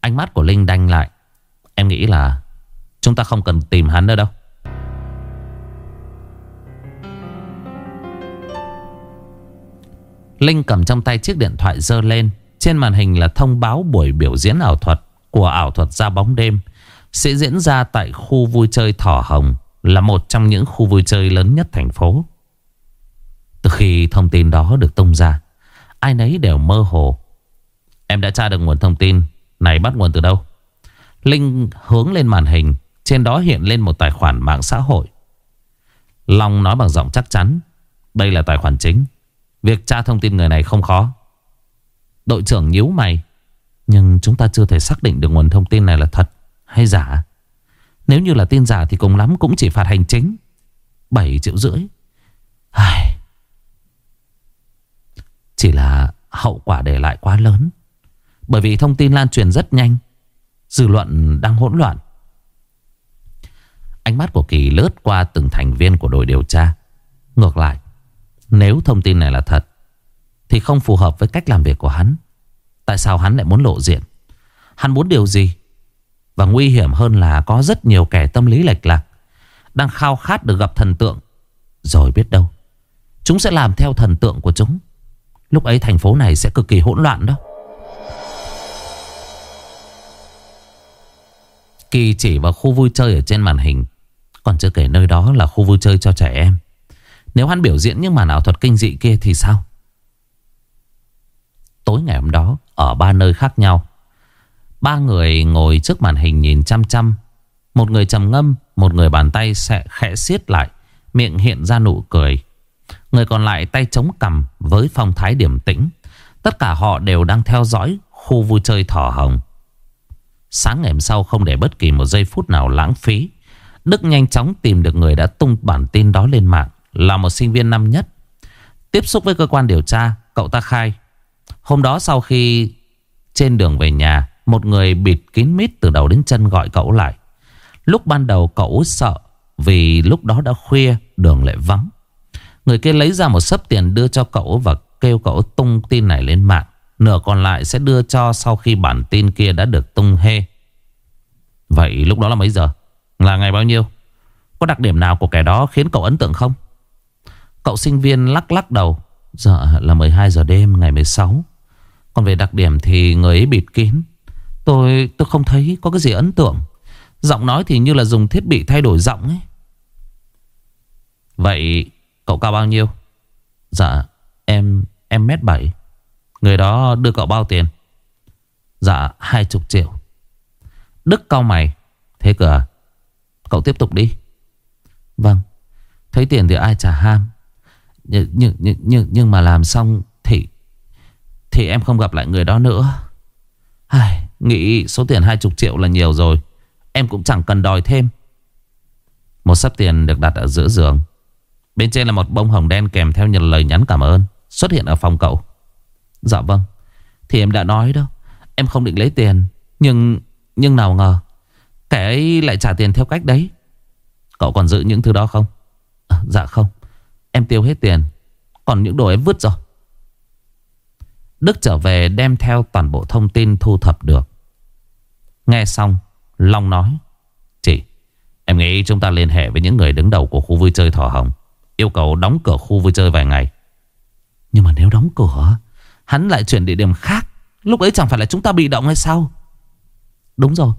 Ánh mắt của Linh đanh lại. Em nghĩ là Chúng ta không cần tìm hắn nữa đâu. Linh cầm trong tay chiếc điện thoại dơ lên. Trên màn hình là thông báo buổi biểu diễn ảo thuật Của ảo thuật ra bóng đêm. Sẽ diễn ra tại khu vui chơi Thỏ Hồng, Là một trong những khu vui chơi lớn nhất thành phố. Từ khi thông tin đó được tung ra, Ai nấy đều mơ hồ. Em đã tra được nguồn thông tin. Này, bắt nguồn từ đâu? Linh hướng lên màn hình. Trên đó hiện lên một tài khoản mạng xã hội. Long nói bằng giọng chắc chắn, Đây là tài khoản chính. Việc tra thông tin người này không khó. Đội trưởng nhíu mày. Nhưng chúng ta chưa thể xác định được nguồn thông tin này là thật hay giả. Nếu như là tin giả thì cùng lắm cũng chỉ phạt hành chính. 7 triệu rưỡi. Ai... Chỉ là hậu quả để lại quá lớn. Bởi vì thông tin lan truyền rất nhanh. Dư luận đang hỗn loạn. Ánh mắt của Kỳ lướt qua từng thành viên của đội điều tra. Ngược lại nếu thông tin này là thật, Thì không phù hợp với cách làm việc của hắn. Tại sao hắn lại muốn lộ diện? Hắn muốn điều gì? Và nguy hiểm hơn là có rất nhiều kẻ tâm lý lệch lạc, Đang khao khát được gặp thần tượng. Rồi biết đâu, Chúng sẽ làm theo thần tượng của chúng. Lúc ấy thành phố này sẽ cực kỳ hỗn loạn đó. Kỳ chỉ vào khu vui chơi ở trên màn hình. Còn chưa kể nơi đó là khu vui chơi cho trẻ em. Nếu hắn biểu diễn những màn ảo thuật kinh dị kia thì sao? Tối ngày hôm đó, Ở ba nơi khác nhau, Ba người ngồi trước màn hình nhìn chăm chăm. Một người trầm ngâm, Một người bàn tay sẽ khẽ siết lại, Miệng hiện ra nụ cười. Người còn lại tay chống cằm Với phong thái điểm tĩnh. Tất cả họ đều đang theo dõi Khu vui chơi thỏ hồng. Sáng ngày hôm sau không để bất kỳ một giây phút nào lãng phí, Đức nhanh chóng tìm được người đã tung bản tin đó lên mạng. Là một sinh viên năm nhất Tiếp xúc với cơ quan điều tra, Cậu ta khai, Hôm đó sau khi trên đường về nhà, Một người bịt kín mít từ đầu đến chân gọi cậu lại Lúc ban đầu cậu sợ Vì lúc đó đã khuya, Đường lại vắng Người kia lấy ra một sấp tiền đưa cho cậu Và kêu cậu tung tin này lên mạng Nửa còn lại sẽ đưa cho sau khi bản tin kia đã được tung hê Vậy lúc đó là mấy giờ? Là ngày bao nhiêu? Có đặc điểm nào của kẻ đó khiến cậu ấn tượng không? Cậu sinh viên lắc lắc đầu. Dạ là 12 giờ đêm, ngày 16 Còn về đặc điểm thì người ấy bịt kín. Tôi tôi không thấy có cái gì ấn tượng. Giọng nói thì như là dùng thiết bị thay đổi giọng ấy. Vậy cậu cao bao nhiêu? Dạ em em mét 7 Người đó đưa cậu bao tiền? Dạ hai chục triệu. Đức cao mày. Thế cửa? À? Cậu tiếp tục đi. Vâng. Thấy tiền thì ai trả ham nhưng, nhưng, nhưng, nhưng mà làm xong Thì Thì em không gặp lại người đó nữa. Ai, Nghĩ số tiền hai chục triệu là nhiều rồi. Em cũng chẳng cần đòi thêm. Một sắp tiền được đặt ở giữa giường. Bên trên là một bông hồng đen kèm theo nhận lời nhắn cảm ơn Xuất hiện ở phòng cậu. Dạ vâng. Thì em đã nói đâu Em không định lấy tiền Nhưng nhưng nào ngờ Kẻ ấy lại trả tiền theo cách đấy. Cậu còn giữ những thứ đó không? À, Dạ không tiêu hết tiền. Còn những đồ em vứt rồi. Đức trở về đem theo toàn bộ thông tin thu thập được. Nghe xong, Long nói, Chị, Em nghĩ chúng ta liên hệ với những người đứng đầu của khu vui chơi Thỏ Hồng, Yêu cầu đóng cửa khu vui chơi vài ngày. Nhưng mà nếu đóng cửa, Hắn lại chuyển địa điểm khác. Lúc ấy chẳng phải là chúng ta bị động hay sao? Đúng rồi,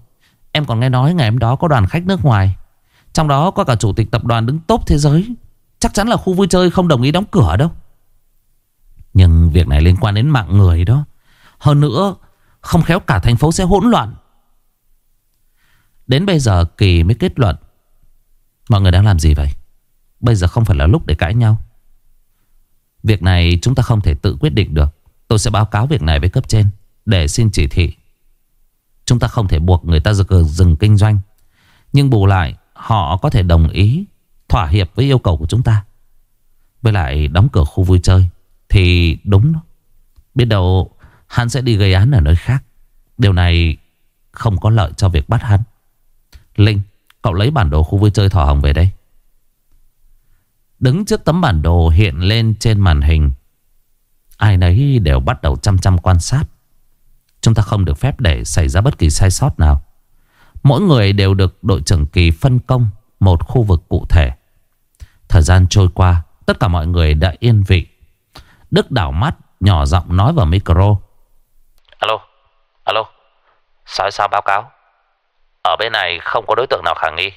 Em còn nghe nói ngày hôm đó có đoàn khách nước ngoài. Trong đó có cả chủ tịch tập đoàn đứng top thế giới. Chắc chắn là khu vui chơi không đồng ý đóng cửa đâu. Nhưng việc này liên quan đến mạng người đó. Hơn nữa, Không khéo cả thành phố sẽ hỗn loạn. Đến bây giờ Kỳ mới kết luận, Mọi người đang làm gì vậy? Bây giờ không phải là lúc để cãi nhau. Việc này chúng ta không thể tự quyết định được. Tôi sẽ báo cáo việc này với cấp trên Để xin chỉ thị. Chúng ta không thể buộc người ta dừng kinh doanh. Nhưng bù lại, Họ có thể đồng ý Thỏa hiệp với yêu cầu của chúng ta. Với lại đóng cửa khu vui chơi Thì đúng đó. Biết đâu hắn sẽ đi gây án ở nơi khác. Điều này không có lợi cho việc bắt hắn. Linh, Cậu lấy bản đồ khu vui chơi Thỏ Hồng về đây. Đứng trước tấm bản đồ hiện lên trên màn hình, Ai nấy đều bắt đầu chăm chăm quan sát. Chúng ta không được phép để xảy ra bất kỳ sai sót nào. Mỗi người đều được đội trưởng kỳ phân công một khu vực cụ thể. Thời gian trôi qua Tất cả mọi người đã yên vị. Đức đảo mắt nhỏ giọng nói vào micro. Alo Alo Sao sao báo cáo? Ở bên này không có đối tượng nào khả nghi.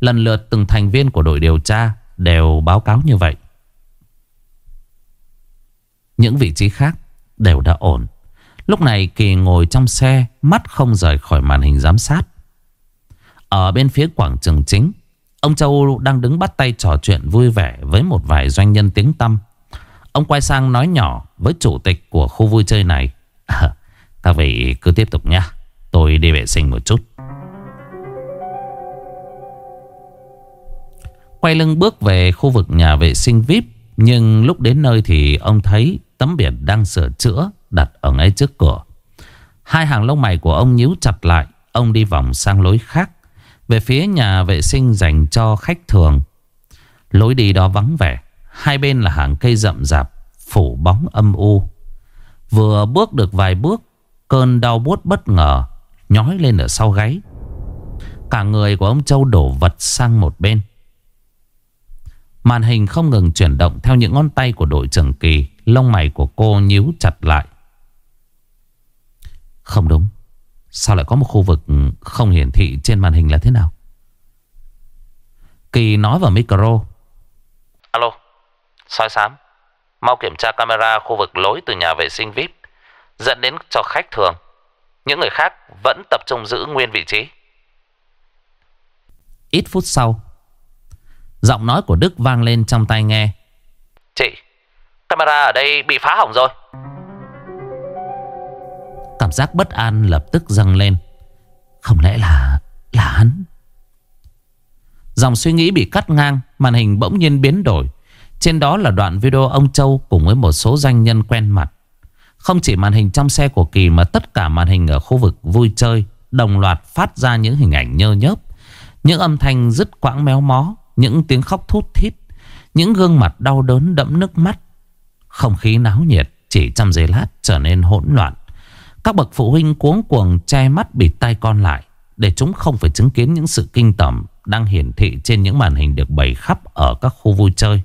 Lần lượt từng thành viên của đội điều tra Đều báo cáo như vậy. Những vị trí khác Đều đã ổn. Lúc này Kỳ ngồi trong xe Mắt không rời khỏi màn hình giám sát ở bên phía quảng trường chính Ông Châu đang đứng bắt tay trò chuyện vui vẻ Với một vài doanh nhân tiếng tăm. Ông quay sang nói nhỏ Với chủ tịch của khu vui chơi này à, Các vị cứ tiếp tục nha Tôi đi vệ sinh một chút Quay lưng bước về khu vực nhà vệ sinh VIP Nhưng lúc đến nơi thì ông thấy tấm biển đang sửa chữa đặt ở ngay trước cửa. Hai hàng lông mày của ông nhíu chặt lại. Ông đi vòng sang lối khác. Về phía nhà vệ sinh dành cho khách thường. Lối đi đó vắng vẻ. Hai bên là hàng cây rậm rạp, phủ bóng âm u. Vừa bước được vài bước, cơn đau buốt bất ngờ nhói lên ở sau gáy. Cả người của ông Châu đổ vật sang một bên. Màn hình không ngừng chuyển động theo những ngón tay của đội trưởng kỳ. Lông mày của cô nhíu chặt lại. Không đúng Sao lại có một khu vực không hiển thị trên màn hình là thế nào? Kỳ nói vào micro. Alo soi sám. Mau kiểm tra camera khu vực lối từ nhà vệ sinh VIP Dẫn đến cho khách thường. Những người khác vẫn tập trung giữ nguyên vị trí. Ít phút sau Giọng nói của Đức vang lên trong tai nghe. Chị Camera ở đây bị phá hỏng rồi Cảm giác bất an lập tức dâng lên. Không lẽ là Là hắn? Dòng suy nghĩ bị cắt ngang, Màn hình bỗng nhiên biến đổi. Trên đó là đoạn video ông Châu Cùng với một số danh nhân quen mặt. Không chỉ màn hình trong xe của Kỳ Mà tất cả màn hình ở khu vực vui chơi, Đồng loạt phát ra những hình ảnh nhơ nhớp. Những âm thanh dứt quãng méo mó, Những tiếng khóc thút thít, Những gương mặt đau đớn đẫm nước mắt. Không khí náo nhiệt Chỉ trong giây lát trở nên hỗn loạn các bậc phụ huynh cuống cuồng che mắt bịt tay con lại, Để chúng không phải chứng kiến những sự kinh tởm Đang hiển thị trên những màn hình được bày khắp ở các khu vui chơi.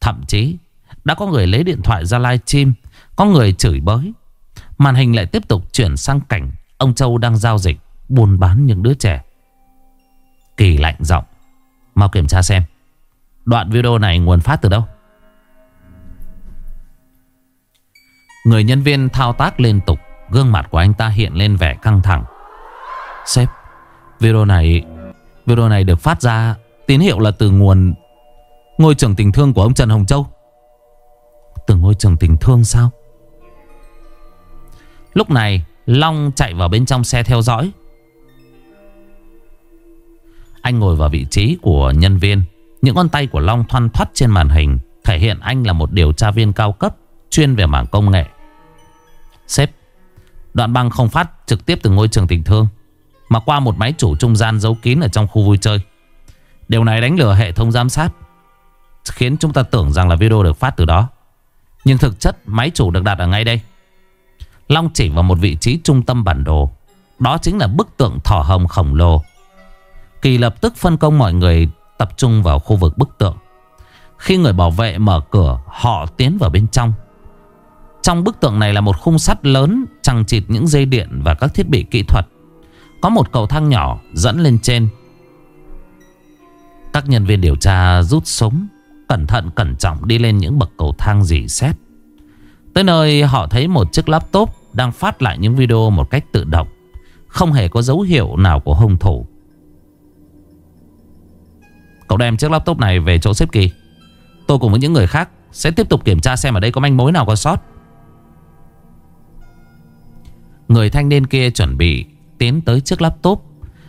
Thậm chí, đã có người lấy điện thoại ra live stream Có người chửi bới. Màn hình lại tiếp tục chuyển sang cảnh Ông Châu đang giao dịch, Buôn bán những đứa trẻ. Kỳ lạnh giọng, Mau kiểm tra xem, Đoạn video này nguồn phát từ đâu? Người nhân viên thao tác liên tục, Gương mặt của anh ta hiện lên vẻ căng thẳng. Sếp, Video này Video này được phát ra Tín hiệu là từ nguồn Ngôi trường tình thương của ông Trần Hồng Châu. Từ ngôi trường tình thương sao? Lúc này, Long chạy vào bên trong xe theo dõi. Anh ngồi vào vị trí của nhân viên. Những con tay của Long thoăn thoắt trên màn hình, Thể hiện anh là một điều tra viên cao cấp Chuyên về mảng công nghệ. Sếp, Đoạn băng không phát trực tiếp từ ngôi trường tình thương, Mà qua một máy chủ trung gian giấu kín ở trong khu vui chơi. Điều này đánh lừa hệ thống giám sát, Khiến chúng ta tưởng rằng là video được phát từ đó. Nhưng thực chất máy chủ được đặt ở ngay đây. Long chỉ vào một vị trí trung tâm bản đồ. Đó chính là bức tượng thỏ hồng khổng lồ. Kỳ lập tức phân công mọi người tập trung vào khu vực bức tượng. Khi người bảo vệ mở cửa, Họ tiến vào bên trong trong bức tượng này là một khung sắt lớn Chẳng chịt những dây điện và các thiết bị kỹ thuật. Có một cầu thang nhỏ dẫn lên trên. Các nhân viên điều tra rút súng, Cẩn thận, cẩn trọng đi lên những bậc cầu thang dì xét. Tới nơi, họ thấy một chiếc laptop Đang phát lại những video một cách tự động. Không hề có dấu hiệu nào của hung thủ. Cậu đem chiếc laptop này về chỗ xếp kỳ. Tôi cùng với những người khác Sẽ tiếp tục kiểm tra xem ở đây có manh mối nào có sót. Người thanh niên kia chuẩn bị tiến tới chiếc laptop,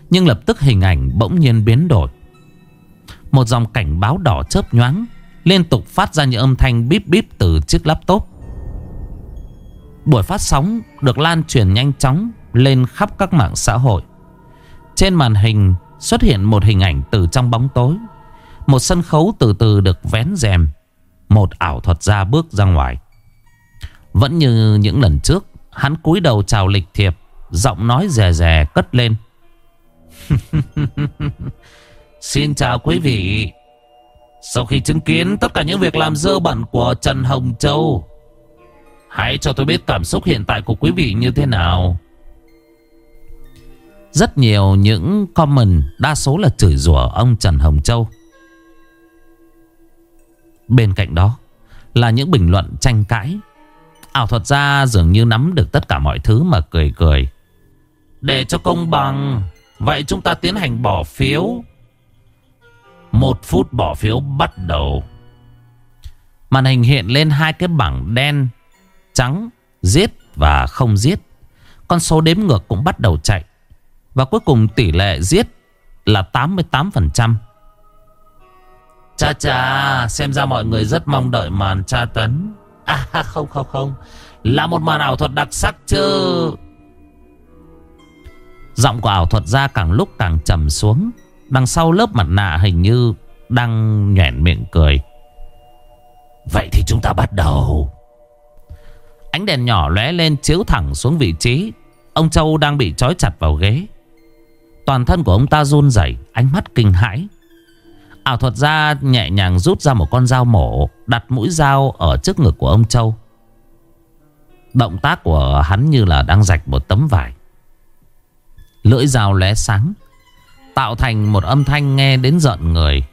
Nhưng lập tức hình ảnh bỗng nhiên biến đổi. Một dòng cảnh báo đỏ chớp nhoáng Liên tục phát ra những âm thanh bíp bíp từ chiếc laptop. Buổi phát sóng được lan truyền nhanh chóng lên khắp các mạng xã hội. Trên màn hình xuất hiện một hình ảnh từ trong bóng tối. Một sân khấu từ từ được vén rèm. Một ảo thuật gia bước ra ngoài. Vẫn như những lần trước Hắn cúi đầu chào lịch thiệp Giọng nói rè rè cất lên. Xin chào quý vị. Sau khi chứng kiến tất cả những việc làm dơ bẩn của Trần Hồng Châu Hãy cho tôi biết cảm xúc hiện tại của quý vị như thế nào. Rất nhiều những comment Đa số là chửi rủa ông Trần Hồng Châu. Bên cạnh đó Là những bình luận tranh cãi Ảo thuật gia dường như nắm được tất cả mọi thứ mà cười cười. Để cho công bằng Vậy chúng ta tiến hành bỏ phiếu. Một phút bỏ phiếu bắt đầu. Màn hình hiện lên hai cái bảng đen Trắng, giết và không giết. Con số đếm ngược cũng bắt đầu chạy. Và cuối cùng tỷ lệ giết là 88% Cha cha, xem ra mọi người rất mong đợi màn tra tấn. À không không không. Là một màn ảo thuật đặc sắc chứ. Giọng của ảo thuật ra càng lúc càng trầm xuống. Đằng sau lớp mặt nạ hình như Đang nhoẻn miệng cười. Vậy thì chúng ta bắt đầu. Ánh đèn nhỏ lóe lên chiếu thẳng xuống vị trí. Ông Châu đang bị trói chặt vào ghế. Toàn thân của ông ta run rẩy, Ánh mắt kinh hãi. Ảo thuật ra nhẹ nhàng rút ra một con dao mổ, Đặt mũi dao ở trước ngực của ông Châu. Động tác của hắn như là đang rạch một tấm vải. Lưỡi dao lóe sáng, Tạo thành một âm thanh nghe đến giận người.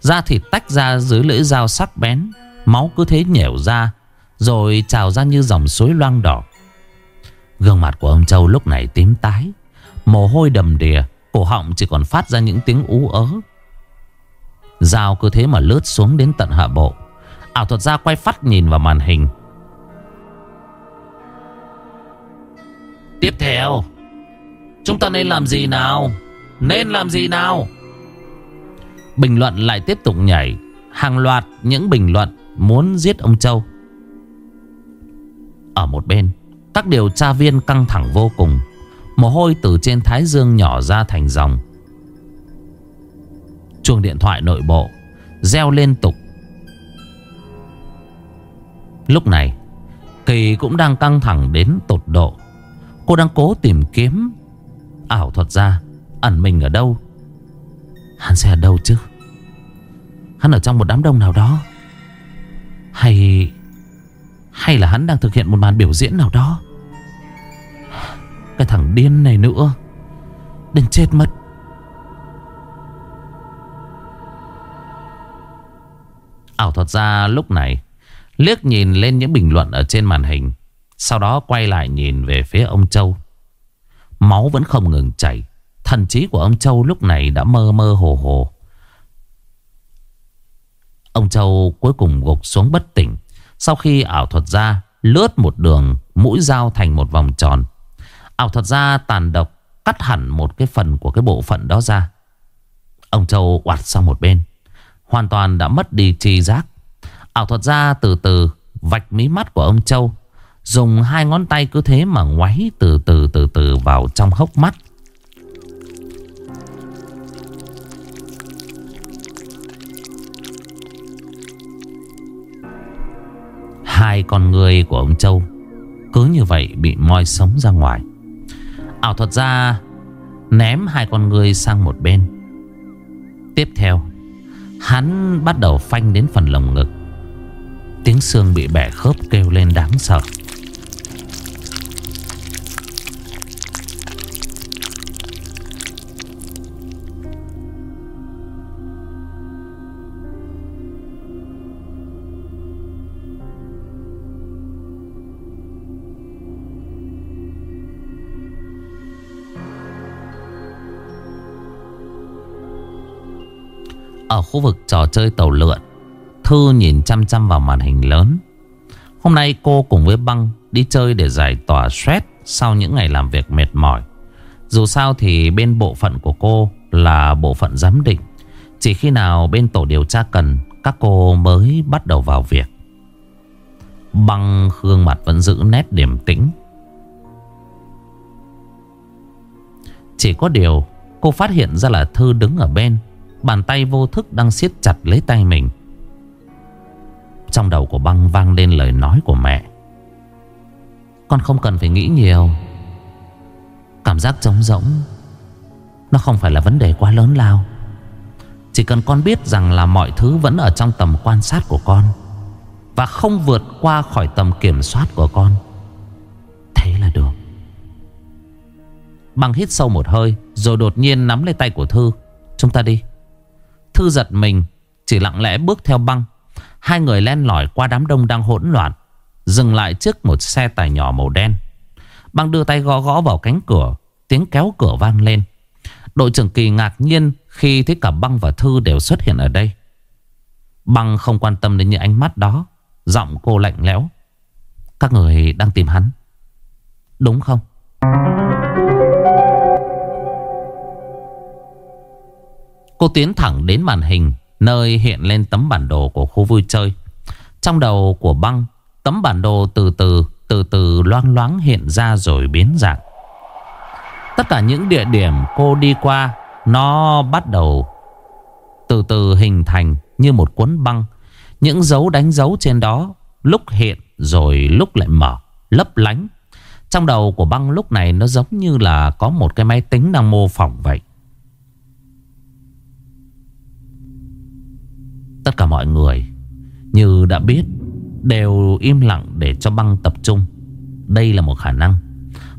Da thịt tách ra dưới lưỡi dao sắc bén, Máu cứ thế nhẻo ra, Rồi trào ra như dòng suối loang đỏ. Gương mặt của ông Châu lúc này tím tái, Mồ hôi đầm đìa, Cổ họng chỉ còn phát ra những tiếng ú ớ. Dao cứ thế mà lướt xuống đến tận hạ bộ. Ảo thuật gia quay phát nhìn vào màn hình. Tiếp theo, Chúng ta nên làm gì nào? Nên làm gì nào? Bình luận lại tiếp tục nhảy. Hàng loạt những bình luận Muốn giết ông Châu. Ở một bên, Các điều tra viên căng thẳng vô cùng. Mồ hôi từ trên thái dương nhỏ ra thành dòng. Chuông điện thoại nội bộ, Reo liên tục. Lúc này, Kỳ cũng đang căng thẳng đến tột độ. Cô đang cố tìm kiếm Ảo thuật ra, Ẩn mình ở đâu? Hắn sẽ ở đâu chứ? Hắn ở trong một đám đông nào đó? Hay Hay là hắn đang thực hiện một màn biểu diễn nào đó? Cái thằng điên này nữa Đừng chết mất. Ảo thuật ra lúc này, Liếc nhìn lên những bình luận ở trên màn hình, Sau đó quay lại nhìn về phía ông Châu. Máu vẫn không ngừng chảy, Thần trí của ông Châu lúc này đã mơ mơ hồ hồ. Ông Châu cuối cùng gục xuống bất tỉnh, Sau khi ảo thuật ra Lướt một đường, mũi dao thành một vòng tròn. Ảo thuật ra tàn độc Cắt hẳn một cái phần của cái bộ phận đó ra. Ông Châu quạt sang một bên. Hoàn toàn đã mất đi tri giác. Ảo thuật ra từ từ Vạch mí mắt của ông Châu, Dùng hai ngón tay cứ thế mà ngoáy từ từ từ từ vào trong hốc mắt. Hai con người của ông Châu Cứ như vậy bị moi sống ra ngoài. Ảo thuật ra Ném hai con người sang một bên. Tiếp theo Hắn bắt đầu phanh đến phần lồng ngực. Tiếng xương bị bẻ khớp kêu lên đáng sợ. Khu vực trò chơi tàu lượn. Thư nhìn chăm chăm vào màn hình lớn. Hôm nay cô cùng với băng Đi chơi để giải tỏa stress Sau những ngày làm việc mệt mỏi. Dù sao thì bên bộ phận của cô Là bộ phận giám định. Chỉ khi nào bên tổ điều tra cần, Các cô mới bắt đầu vào việc. Băng gương mặt vẫn giữ nét điềm tĩnh. Chỉ có điều, Cô phát hiện ra là Thư đứng ở bên bàn tay vô thức đang siết chặt lấy tay mình. Trong đầu của băng vang lên lời nói của mẹ. Con không cần phải nghĩ nhiều. Cảm giác trống rỗng, Nó không phải là vấn đề quá lớn lao. Chỉ cần con biết rằng là mọi thứ vẫn ở trong tầm quan sát của con Và không vượt qua khỏi tầm kiểm soát của con, Thế là được. Băng hít sâu một hơi Rồi đột nhiên nắm lấy tay của Thư. Chúng ta đi. Thư giật mình, Chỉ lặng lẽ bước theo băng. Hai người len lỏi qua đám đông đang hỗn loạn, Dừng lại trước một xe tải nhỏ màu đen. Băng đưa tay gõ gõ vào cánh cửa, Tiếng kéo cửa vang lên. Đội trưởng Kỳ ngạc nhiên Khi thấy cả băng và Thư đều xuất hiện ở đây. Băng không quan tâm đến những ánh mắt đó, Giọng cô lạnh lẽo. Các người đang tìm hắn, Đúng không? Cô tiến thẳng đến màn hình, Nơi hiện lên tấm bản đồ của khu vui chơi. Trong đầu của băng, Tấm bản đồ từ từ Từ từ loang loáng hiện ra rồi biến dạng. Tất cả những địa điểm cô đi qua, Nó bắt đầu Từ từ hình thành Như một cuốn băng. Những dấu đánh dấu trên đó Lúc hiện rồi lúc lại mở, Lấp lánh. Trong đầu của băng lúc này nó giống như là Có một cái máy tính đang mô phỏng vậy. Tất cả mọi người. Như đã biết, Đều im lặng để cho băng tập trung. Đây là một khả năng.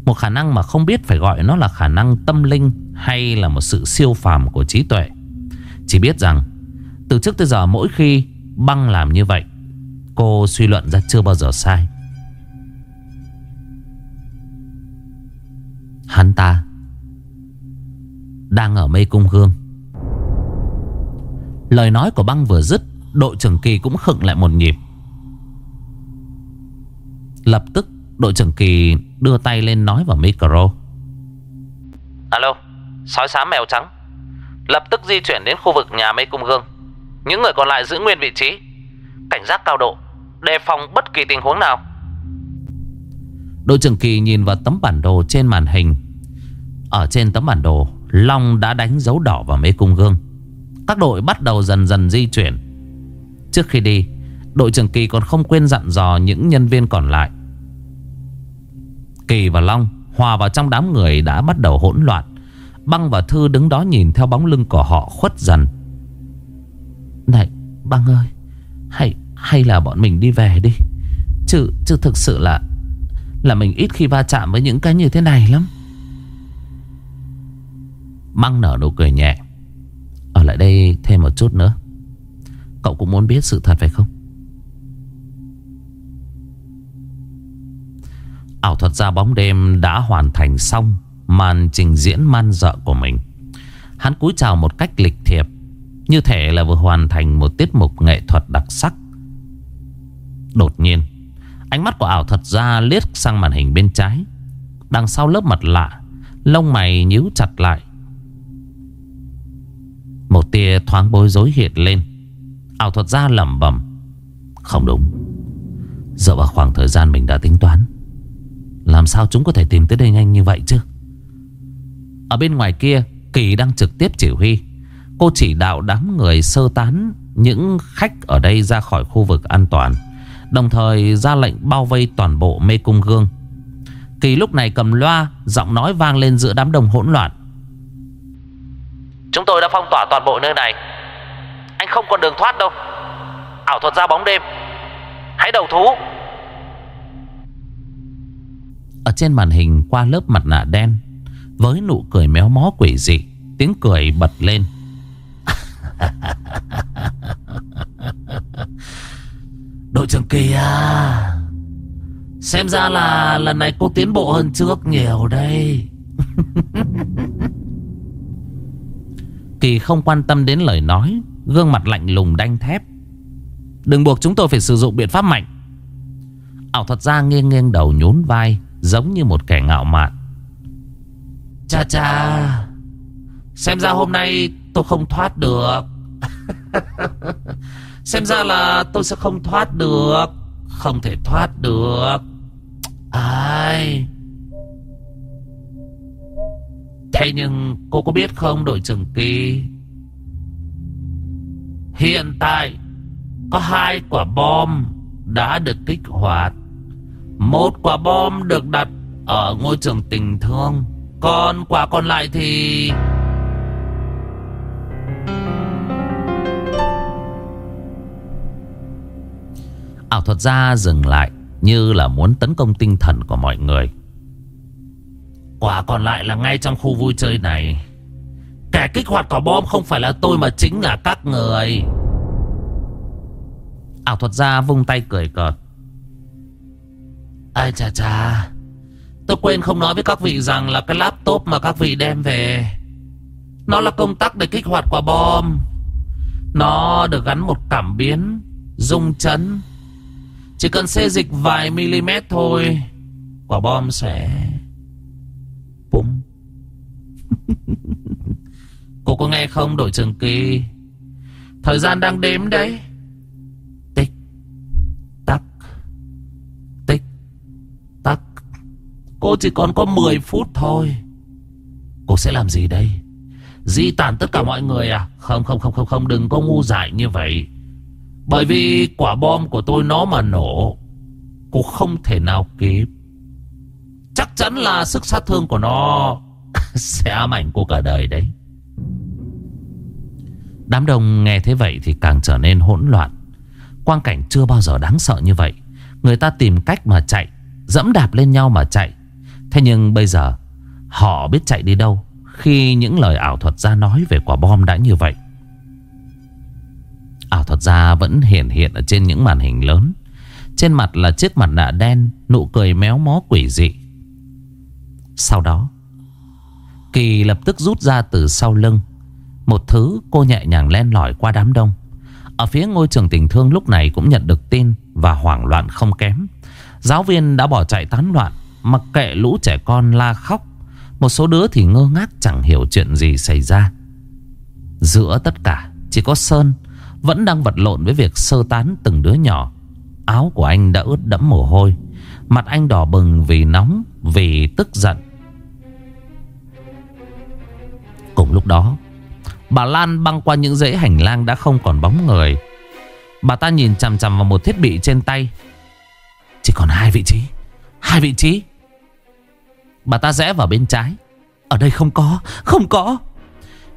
Một khả năng mà không biết phải gọi nó là khả năng tâm linh Hay là một sự siêu phàm của trí tuệ. Chỉ biết rằng, Từ trước tới giờ mỗi khi băng làm như vậy, Cô suy luận ra chưa bao giờ sai. Hắn ta Đang ở mê cung hương. Lời nói của băng vừa dứt Đội trưởng Kỳ cũng khựng lại một nhịp. Lập tức đội trưởng Kỳ đưa tay lên nói vào micro. Alo Sói xám mèo trắng. Lập tức di chuyển đến khu vực nhà mê cung gương Những người còn lại giữ nguyên vị trí. Cảnh giác cao độ Đề phòng bất kỳ tình huống nào. Đội trưởng Kỳ nhìn vào tấm bản đồ trên màn hình. Ở trên tấm bản đồ Long đã đánh dấu đỏ vào mê cung gương các đội bắt đầu dần dần di chuyển. Trước khi đi Đội trưởng Kỳ còn không quên dặn dò những nhân viên còn lại. Kỳ và Long Hòa vào trong đám người đã bắt đầu hỗn loạn. Băng và Thư đứng đó nhìn theo bóng lưng của họ khuất dần. Này Băng ơi Hay hay là bọn mình đi về đi. Chứ, chứ thực sự là Là mình ít khi va chạm với những cái như thế này lắm. Băng nở nụ cười nhẹ lại đây thêm một chút nữa. Cậu cũng muốn biết sự thật phải không? Ảo thuật ra bóng đêm đã hoàn thành xong Màn trình diễn man dợ của mình. Hắn cúi chào một cách lịch thiệp, Như thể là vừa hoàn thành một tiết mục nghệ thuật đặc sắc. Đột nhiên, Ánh mắt của ảo thuật ra liếc sang màn hình bên trái. Đằng sau lớp mặt lạ, Lông mày nhíu chặt lại một tia thoáng bối rối hiện lên. Ảo thuật ra lẩm bẩm. Không đúng. Dựa vào khoảng thời gian mình đã tính toán, Làm sao chúng có thể tìm tới đây nhanh như vậy chứ? Ở bên ngoài kia, Kỳ đang trực tiếp chỉ huy. Cô chỉ đạo đám người sơ tán Những khách ở đây ra khỏi khu vực an toàn, Đồng thời ra lệnh bao vây toàn bộ mê cung gương. Kỳ lúc này cầm loa, Giọng nói vang lên giữa đám đông hỗn loạn. Chúng tôi đã phong tỏa toàn bộ nơi này. Anh không còn đường thoát đâu. Ảo thuật ra bóng đêm. Hãy đầu thú. Ở trên màn hình qua lớp mặt nạ đen Với nụ cười méo mó quỷ dị Tiếng cười bật lên. Đội trưởng Kỳ à Xem ra là lần này cô tiến bộ hơn trước nhiều đây Kỳ không quan tâm đến lời nói, Gương mặt lạnh lùng đanh thép. Đừng buộc chúng tôi phải sử dụng biện pháp mạnh. Ảo thuật ra nghiêng nghiêng đầu nhún vai, Giống như một kẻ ngạo mạn. Cha cha, Xem ra hôm nay tôi không thoát được. Xem ra là tôi sẽ không thoát được. Không thể thoát được. Ai? Thế nhưng cô có biết không đội trưởng Kỳ? Hiện tại, Có hai quả bom Đã được kích hoạt. Một quả bom được đặt Ở ngôi trường tình thương. Còn quả còn lại thì Ảo thuật gia dừng lại, Như là muốn tấn công tinh thần của mọi người. Quả còn lại là ngay trong khu vui chơi này. Kẻ kích hoạt quả bom không phải là tôi mà chính là các người. Ảo thuật gia vung tay cười cợt. Ai chà chà. Tôi quên không nói với các vị rằng là cái laptop mà các vị đem về, Nó là công tắc để kích hoạt quả bom. Nó được gắn một cảm biến Dung chấn. Chỉ cần xê dịch vài mm thôi, Quả bom sẽ Cô có nghe không, đội trưởng kỳ? Thời gian đang đếm đấy. Tích, Tắc Tích, Tắc. Cô chỉ còn có 10 phút thôi. Cô sẽ làm gì đây? Di tản tất cả mọi người à? Không không không không không, đừng có ngu dại như vậy. Bởi vì quả bom của tôi nó mà nổ, Cô không thể nào kịp. Chắc chắn là sức sát thương của nó. Sẽ ám ảnh cô cả đời đấy. Đám đông nghe thế vậy thì càng trở nên hỗn loạn. Quang cảnh chưa bao giờ đáng sợ như vậy. Người ta tìm cách mà chạy, Dẫm đạp lên nhau mà chạy. Thế nhưng bây giờ, Họ biết chạy đi đâu Khi những lời ảo thuật gia nói về quả bom đã như vậy. Ảo thuật gia vẫn hiện hiện ở trên những màn hình lớn. Trên mặt là chiếc mặt nạ đen, Nụ cười méo mó quỷ dị. Sau đó Kỳ lập tức rút ra từ sau lưng. Một thứ cô nhẹ nhàng len lỏi qua đám đông. Ở phía ngôi trường tình thương lúc này cũng nhận được tin Và hoảng loạn không kém. Giáo viên đã bỏ chạy tán loạn, Mặc kệ lũ trẻ con la khóc. Một số đứa thì ngơ ngác chẳng hiểu chuyện gì xảy ra. Giữa tất cả, Chỉ có Sơn Vẫn đang vật lộn với việc sơ tán từng đứa nhỏ. Áo của anh đã ướt đẫm mồ hôi, Mặt anh đỏ bừng vì nóng, Vì tức giận. Cùng lúc đó. Bà Lan băng qua những dãy hành lang đã không còn bóng người. Bà ta nhìn chằm chằm vào một thiết bị trên tay. Chỉ còn hai vị trí. Hai vị trí. Bà ta rẽ vào bên trái. Ở đây không có Không có.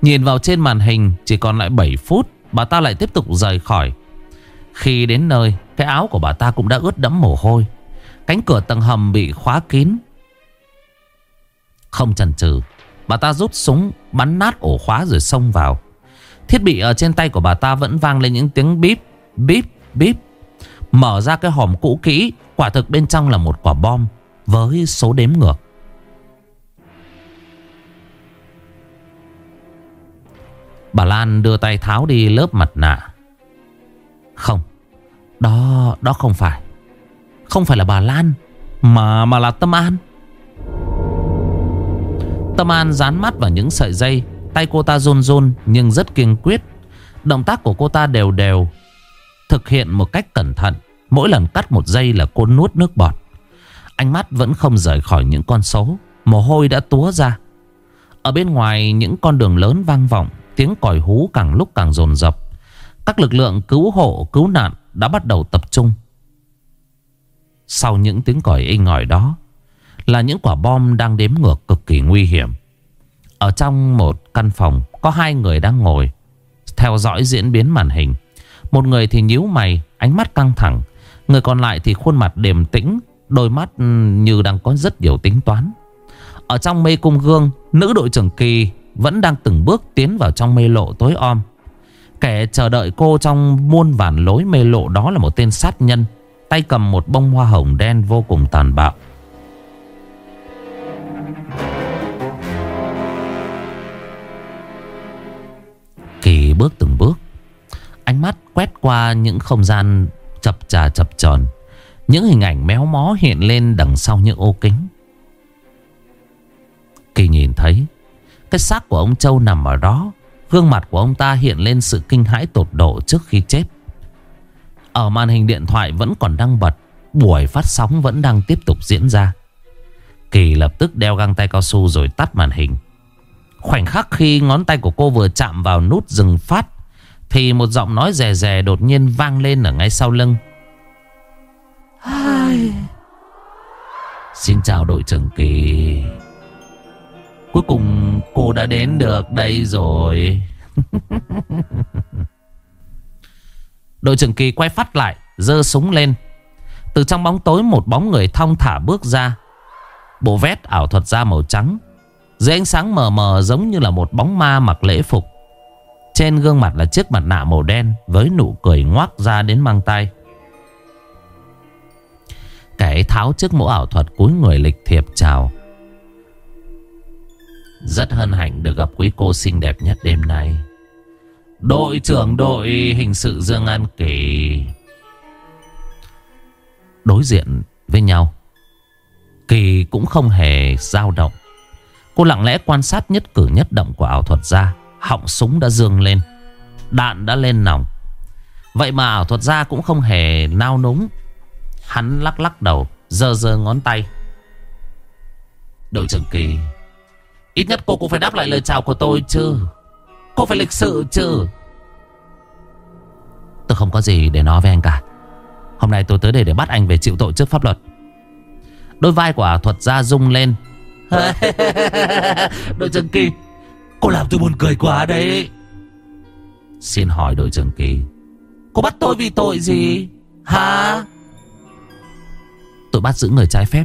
Nhìn vào trên màn hình, Chỉ còn lại 7 phút, Bà ta lại tiếp tục rời khỏi. Khi đến nơi, Cái áo của bà ta cũng đã ướt đẫm mồ hôi. Cánh cửa tầng hầm bị khóa kín. Không chần chừ. Bà ta rút súng, bắn nát ổ khóa rồi xông vào. Thiết bị ở trên tay của bà ta vẫn vang lên những tiếng bíp Bíp bíp. Mở ra cái hòm cũ kỹ, Quả thực bên trong là một quả bom Với số đếm ngược. Bà Lan đưa tay tháo đi lớp mặt nạ. Không, Đó đó không phải. Không phải là bà Lan, Mà mà là Tâm An. Tâm An dán mắt vào những sợi dây. Tay cô ta run run nhưng rất kiên quyết. Động tác của cô ta đều đều. Thực hiện một cách cẩn thận. Mỗi lần cắt một dây là cô nuốt nước bọt. Ánh mắt vẫn không rời khỏi những con số. Mồ hôi đã túa ra. Ở bên ngoài những con đường lớn vang vọng. Tiếng còi hú càng lúc càng dồn dập Các lực lượng cứu hộ, cứu nạn đã bắt đầu tập trung. Sau những tiếng còi inh ỏi đó là những quả bom đang đếm ngược cực kỳ nguy hiểm. Ở trong một căn phòng có hai người đang ngồi theo dõi diễn biến màn hình. Một người thì nhíu mày, ánh mắt căng thẳng. Người còn lại thì khuôn mặt điềm tĩnh, đôi mắt như đang có rất nhiều tính toán. Ở trong mê cung gương, nữ đội trưởng Kỳ vẫn đang từng bước tiến vào trong mê lộ tối om. Kẻ chờ đợi cô trong muôn vàn lối mê lộ đó là một tên sát nhân, tay cầm một bông hoa hồng đen vô cùng tàn bạo. Kỳ bước từng bước, Ánh mắt quét qua những không gian chập trà chập tròn Những hình ảnh méo mó hiện lên đằng sau những ô kính. Kỳ nhìn thấy, Cái xác của ông Châu nằm ở đó. Gương mặt của ông ta hiện lên sự kinh hãi tột độ trước khi chết. Ở màn hình điện thoại vẫn còn đang bật, Buổi phát sóng vẫn đang tiếp tục diễn ra. Kỳ lập tức đeo găng tay cao su rồi tắt màn hình. Khoảnh khắc khi ngón tay của cô vừa chạm vào nút dừng phát Thì một giọng nói rè rè đột nhiên vang lên ở ngay sau lưng. Ai... Xin chào đội trưởng Kỳ. Cuối cùng cô đã đến được đây rồi. Đội trưởng Kỳ quay phát lại giơ súng lên. Từ trong bóng tối một bóng người thong thả bước ra Bộ vét ảo thuật da màu trắng. Dưới ánh sáng mờ mờ giống như là một bóng ma mặc lễ phục. Trên gương mặt là chiếc mặt nạ màu đen Với nụ cười ngoác ra đến mang tay Kẻ tháo chiếc mũ ảo thuật cúi người lịch thiệp chào. Rất hân hạnh được gặp quý cô xinh đẹp nhất đêm nay. Đội trưởng đội hình sự Dương An Kỳ. Đối diện với nhau Kỳ cũng không hề dao động. Cô lặng lẽ quan sát nhất cử nhất động của ảo thuật gia. Họng súng đã dương lên. Đạn đã lên nòng. Vậy mà ảo thuật gia cũng không hề nao núng. Hắn lắc lắc đầu Dơ dơ ngón tay. Đội trưởng Kỳ, Ít nhất cô cũng phải đáp lại lời chào của tôi chứ. Cô phải lịch sự chứ. Tôi không có gì để nói với anh cả. Hôm nay tôi tới đây để bắt anh về chịu tội trước pháp luật. Đôi vai của ảo thuật gia rung lên. Đội trưởng Kỳ Cô làm tôi buồn cười quá đấy. Xin hỏi đội trưởng Kỳ Cô bắt tôi vì tội gì? Hả? Tội bắt giữ người trái phép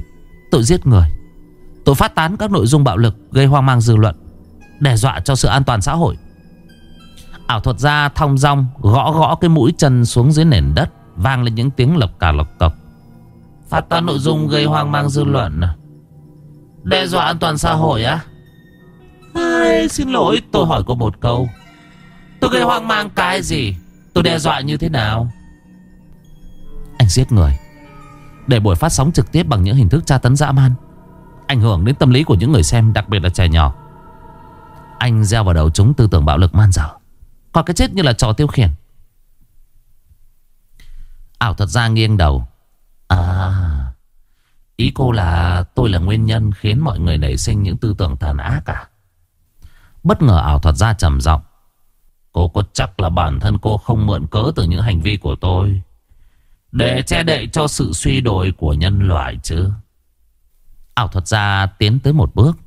Tội giết người. Tội phát tán các nội dung bạo lực Gây hoang mang dư luận Đe dọa cho sự an toàn xã hội. Ảo thuật gia thong dong Gõ gõ cái mũi chân xuống dưới nền đất Vang lên những tiếng lộc cà lộc cộc Phát tán nội dung gây hoang mang dư luận? Đe dọa an toàn xã hội á. Ai, Xin lỗi tôi hỏi cô một câu. Tôi gây hoang mang cái gì? Tôi đe dọa như thế nào? Anh giết người. Để buổi phát sóng trực tiếp bằng những hình thức tra tấn dã man Ảnh hưởng đến tâm lý của những người xem Đặc biệt là trẻ nhỏ. Anh gieo vào đầu chúng tư tưởng bạo lực man dở coi cái chết như là trò tiêu khiển. Ảo thật ra nghiêng đầu. À Ý cô là tôi là nguyên nhân Khiến mọi người nảy sinh những tư tưởng tàn ác à? Bất ngờ ảo thuật ra trầm giọng. Cô có chắc là bản thân cô không mượn cớ từ những hành vi của tôi Để che đậy cho sự suy đồi của nhân loại chứ? Ảo thuật gia tiến tới một bước.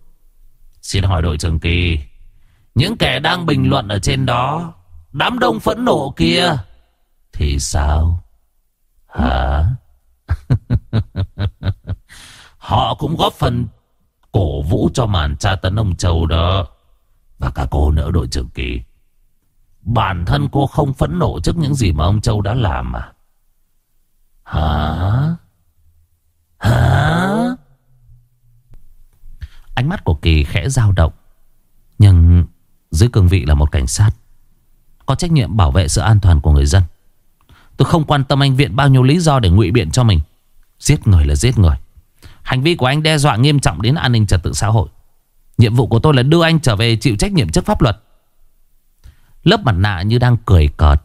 Xin hỏi đội trưởng Kỳ, Những kẻ đang bình luận ở trên đó, Đám đông phẫn nộ kia Thì sao? Hả? Họ cũng góp phần cổ vũ cho màn tra tấn ông Châu đó. Và cả cô nữa, đội trưởng Kỳ. Bản thân cô không phẫn nộ trước những gì mà ông Châu đã làm à? Hả? Hả? Ánh mắt của Kỳ khẽ dao động. Nhưng dưới cương vị là một cảnh sát. Có trách nhiệm bảo vệ sự an toàn của người dân. Tôi không quan tâm anh viện bao nhiêu lý do để ngụy biện cho mình. Giết người là giết người. Hành vi của anh đe dọa nghiêm trọng đến an ninh trật tự xã hội. Nhiệm vụ của tôi là đưa anh trở về chịu trách nhiệm trước pháp luật. Lớp mặt nạ như đang cười cợt.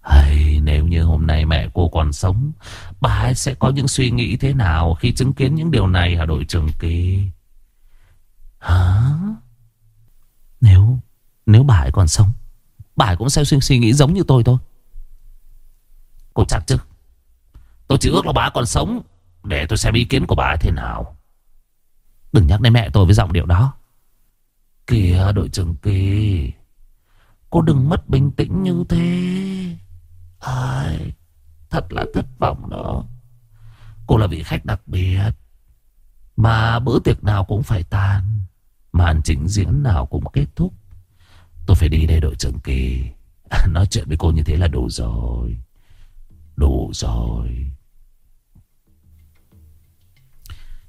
Hay, nếu như hôm nay mẹ cô còn sống, bà ấy sẽ có những suy nghĩ thế nào khi chứng kiến những điều này hả đội trưởng kỳ? Hả? Nếu, nếu bà ấy còn sống, bà ấy cũng sẽ suy nghĩ giống như tôi thôi. Cô chắc chứ? Tôi chỉ ước là bà còn sống Để tôi xem ý kiến của bà thế nào. Đừng nhắc đến mẹ tôi với giọng điệu đó. Kìa đội trưởng Kỳ Cô đừng mất bình tĩnh như thế. Ai, Thật là thất vọng đó. Cô là vị khách đặc biệt Mà bữa tiệc nào cũng phải tan Màn trình diễn nào cũng kết thúc. Tôi phải đi đây đội trưởng Kỳ. Nói chuyện với cô như thế là đủ rồi. Đủ rồi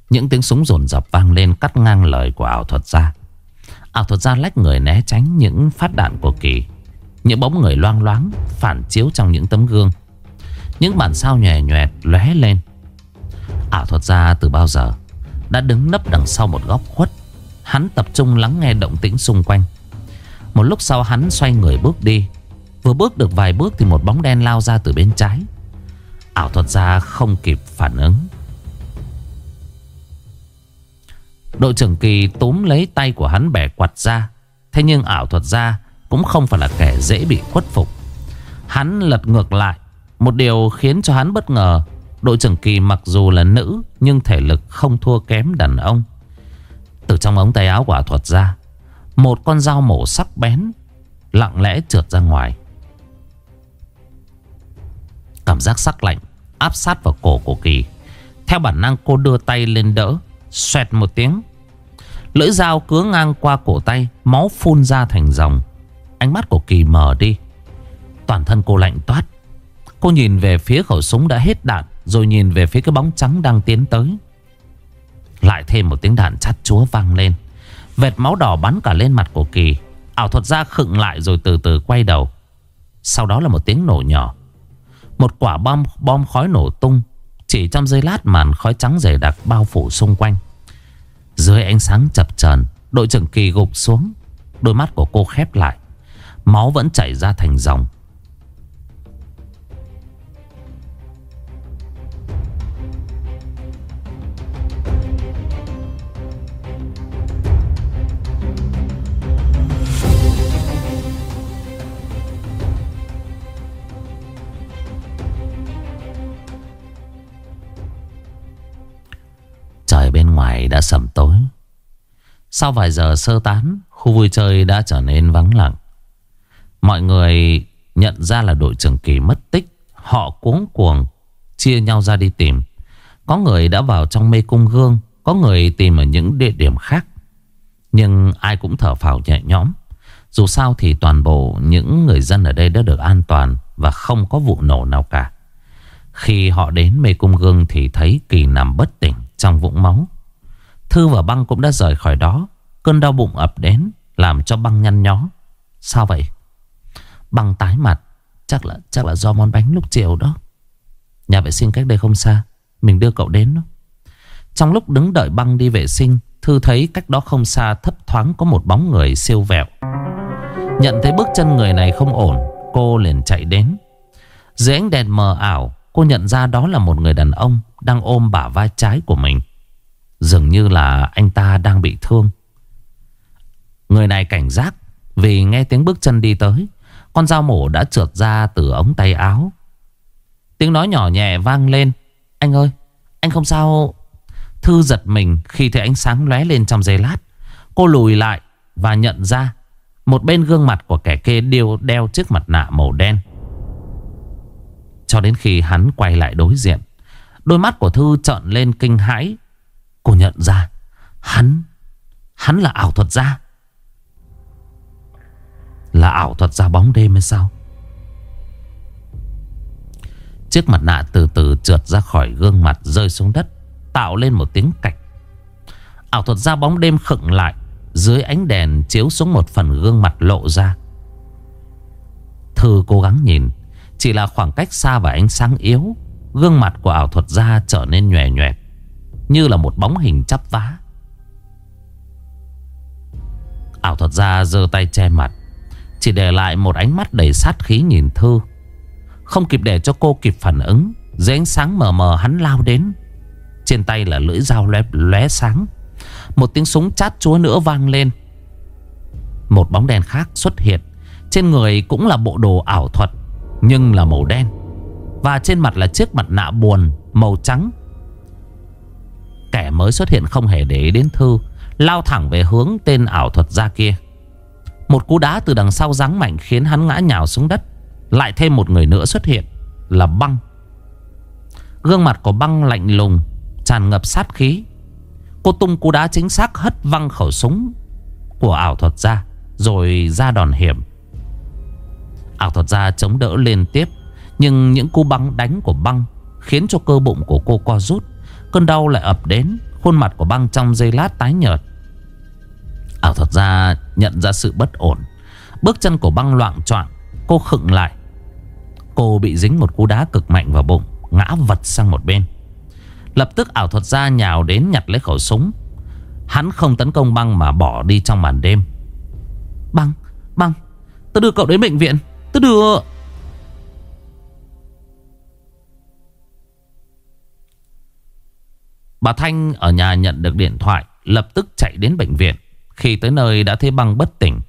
Những tiếng súng rồn rập vang lên cắt ngang lời của ảo thuật gia. Ảo thuật gia lách người né tránh những phát đạn của kỳ. Những bóng người loang loáng, phản chiếu trong những tấm gương. Những bản sao nhòe nhòe lóe lên. Ảo thuật gia từ bao giờ đã đứng nấp đằng sau một góc khuất. Hắn tập trung lắng nghe động tĩnh xung quanh. Một lúc sau hắn xoay người bước đi. Vừa bước được vài bước thì một bóng đen lao ra từ bên trái. Ảo thuật gia không kịp phản ứng. Đội trưởng Kỳ túm lấy tay của hắn bẻ quạt ra. Thế nhưng ảo thuật gia cũng không phải là kẻ dễ bị khuất phục. Hắn lật ngược lại. Một điều khiến cho hắn bất ngờ Đội trưởng Kỳ mặc dù là nữ Nhưng thể lực không thua kém đàn ông. Từ trong ống tay áo của Ảo thuật gia, Một con dao mổ sắc bén Lặng lẽ trượt ra ngoài. Cảm giác sắc lạnh Áp sát vào cổ của Kỳ. Theo bản năng, cô đưa tay lên đỡ, Xoẹt một tiếng. Lưỡi dao cứa ngang qua cổ tay, Máu phun ra thành dòng. Ánh mắt của Kỳ mờ đi. Toàn thân cô lạnh toát. Cô nhìn về phía khẩu súng đã hết đạn, Rồi nhìn về phía cái bóng trắng đang tiến tới. Lại thêm một tiếng đạn chát chúa vang lên. Vệt máu đỏ bắn cả lên mặt của Kỳ. Ảo thuật ra khựng lại rồi từ từ quay đầu. Sau đó là một tiếng nổ nhỏ. Một quả bom bom khói nổ tung. Chỉ trong giây lát màn khói trắng dày đặc bao phủ xung quanh. Dưới ánh sáng chập chờn, Đội trưởng Kỳ gục xuống. Đôi mắt của cô khép lại. Máu vẫn chảy ra thành dòng. Ngoài đã sầm tối. Sau vài giờ sơ tán, Khu vui chơi đã trở nên vắng lặng. Mọi người nhận ra là đội trưởng kỳ mất tích, Họ cuống cuồng, Chia nhau ra đi tìm. Có người đã vào trong mê cung gương, Có người tìm ở những địa điểm khác. Nhưng ai cũng thở phào nhẹ nhõm. Dù sao thì toàn bộ những người dân ở đây đã được an toàn Và không có vụ nổ nào cả. Khi họ đến mê cung gương thì thấy kỳ nằm bất tỉnh trong vũng máu. Thư và băng cũng đã rời khỏi đó. Cơn đau bụng ập đến làm cho băng nhăn nhó. Sao vậy? Băng tái mặt. Chắc là chắc là do món bánh lúc chiều đó. Nhà vệ sinh cách đây không xa. Mình đưa cậu đến đó. Trong lúc đứng đợi băng đi vệ sinh, Thư thấy cách đó không xa thấp thoáng có một bóng người siêu vẹo. Nhận thấy bước chân người này không ổn, cô liền chạy đến. Dưới ánh đèn mờ ảo, cô nhận ra đó là một người đàn ông đang ôm bả vai trái của mình. Dường như là anh ta đang bị thương. Người này cảnh giác vì nghe tiếng bước chân đi tới. Con dao mổ đã trượt ra từ ống tay áo. Tiếng nói nhỏ nhẹ vang lên. Anh ơi, anh không sao... Thư giật mình khi thấy ánh sáng lóe lên trong giây lát. Cô lùi lại và nhận ra một bên gương mặt của kẻ kê đều đeo chiếc mặt nạ màu đen. Cho đến khi hắn quay lại đối diện Đôi mắt của Thư trợn lên kinh hãi Cô nhận ra, Hắn Hắn là ảo thuật gia. Là ảo thuật gia bóng đêm hay sao? Chiếc mặt nạ từ từ trượt ra khỏi gương mặt, Rơi xuống đất, Tạo lên một tiếng cạch. Ảo thuật gia bóng đêm khựng lại, Dưới ánh đèn chiếu xuống một phần gương mặt lộ ra. Thư cố gắng nhìn, Chỉ là khoảng cách xa và ánh sáng yếu, Gương mặt của ảo thuật gia trở nên nhòe nhòe. Như là một bóng hình chắp vá. Ảo thuật gia giơ tay che mặt Chỉ để lại một ánh mắt đầy sát khí nhìn Thư. Không kịp để cho cô kịp phản ứng Dưới ánh sáng mờ mờ hắn lao đến. Trên tay là lưỡi dao lóe, lóe sáng. Một tiếng súng chát chúa nữa vang lên. Một bóng đen khác xuất hiện. Trên người cũng là bộ đồ ảo thuật Nhưng là màu đen. Và trên mặt là chiếc mặt nạ buồn Màu trắng. Kẻ mới xuất hiện không hề để ý đến Thư, Lao thẳng về hướng tên ảo thuật gia kia. Một cú đá từ đằng sau giáng mạnh Khiến hắn ngã nhào xuống đất, Lại thêm một người nữa xuất hiện, Là băng. Gương mặt của băng lạnh lùng, Tràn ngập sát khí. Cô tung cú đá chính xác hất văng khẩu súng Của ảo thuật gia, Rồi ra đòn hiểm. Ảo thuật gia chống đỡ liên tiếp, nhưng những cú băng đánh của băng Khiến cho cơ bụng của cô co rút. Cơn đau lại ập đến Khuôn mặt của băng trong giây lát tái nhợt. Ảo thuật ra nhận ra sự bất ổn. Bước chân của băng loạn trọng Cô khựng lại. Cô bị dính một cú đá cực mạnh vào bụng Ngã vật sang một bên. Lập tức ảo thuật ra nhào đến nhặt lấy khẩu súng. Hắn không tấn công băng mà bỏ đi trong màn đêm. Băng, băng Tôi đưa cậu đến bệnh viện Tôi đưa... Bà Thanh ở nhà nhận được điện thoại, Lập tức chạy đến bệnh viện. Khi tới nơi đã thấy băng bất tỉnh.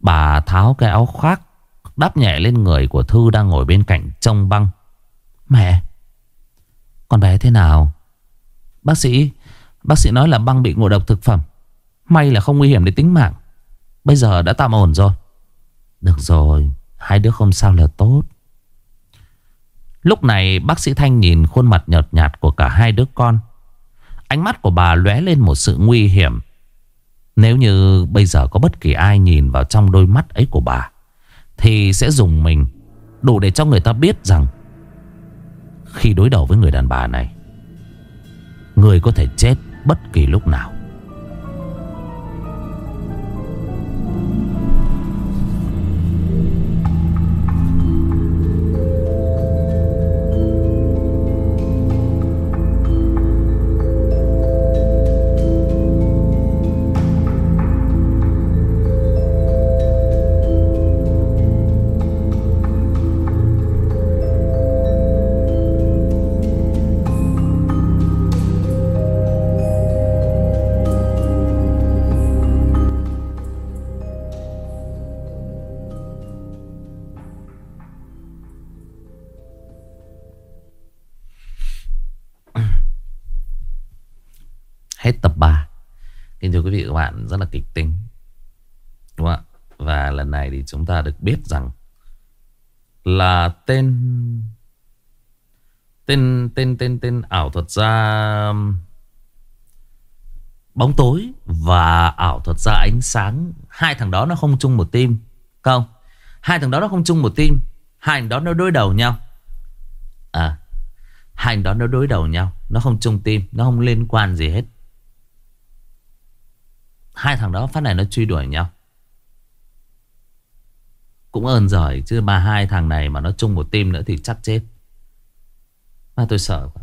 Bà tháo cái áo khoác Đắp nhẹ lên người của Thư đang ngồi bên cạnh trông băng. Mẹ! Con bé thế nào? Bác sĩ Bác sĩ nói là băng bị ngộ độc thực phẩm. May là không nguy hiểm đến tính mạng. Bây giờ đã tạm ổn rồi. Được rồi, Hai đứa không sao là tốt. Lúc này bác sĩ Thanh nhìn khuôn mặt nhợt nhạt của cả hai đứa con. Ánh mắt của bà lóe lên một sự nguy hiểm. Nếu như bây giờ có bất kỳ ai nhìn vào trong đôi mắt ấy của bà, Thì sẽ dùng mình Đủ để cho người ta biết rằng Khi đối đầu với người đàn bà này, Người có thể chết bất kỳ lúc nào. Tên Tên Tên tên tên ảo thuật gia um, Bóng tối Và ảo thuật gia ánh sáng. Hai thằng đó nó không chung một team Không? Hai thằng đó nó không chung một team, Hai thằng đó nó đối đầu nhau. À Hai thằng đó nó đối đầu nhau, Nó không chung team, Nó không liên quan gì hết. Hai thằng đó phát này nó truy đuổi nhau. Cũng ơn giỏi Chứ ba hai thằng này mà nó chung một tim nữa Thì chắc chết. Mà tôi sợ quá.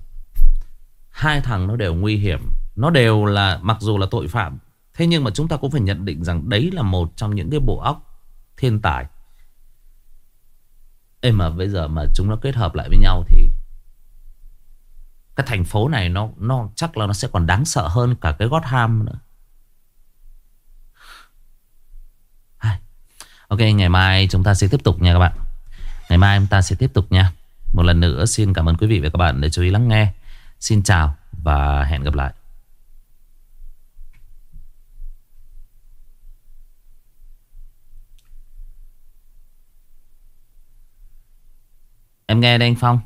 Hai thằng nó đều nguy hiểm. Nó đều là, mặc dù là tội phạm, Thế nhưng mà chúng ta cũng phải nhận định rằng Đấy là một trong những cái bộ óc Thiên tài. Ê mà bây giờ mà chúng nó kết hợp lại với nhau Thì Cái thành phố này nó nó chắc là nó sẽ còn đáng sợ hơn Cả cái Gotham nữa. Ok, ngày mai chúng ta sẽ tiếp tục nha các bạn. Ngày mai chúng ta sẽ tiếp tục nha. Một lần nữa xin cảm ơn quý vị và các bạn đã chú ý lắng nghe. Xin chào và hẹn gặp lại. Em nghe đây anh Phong.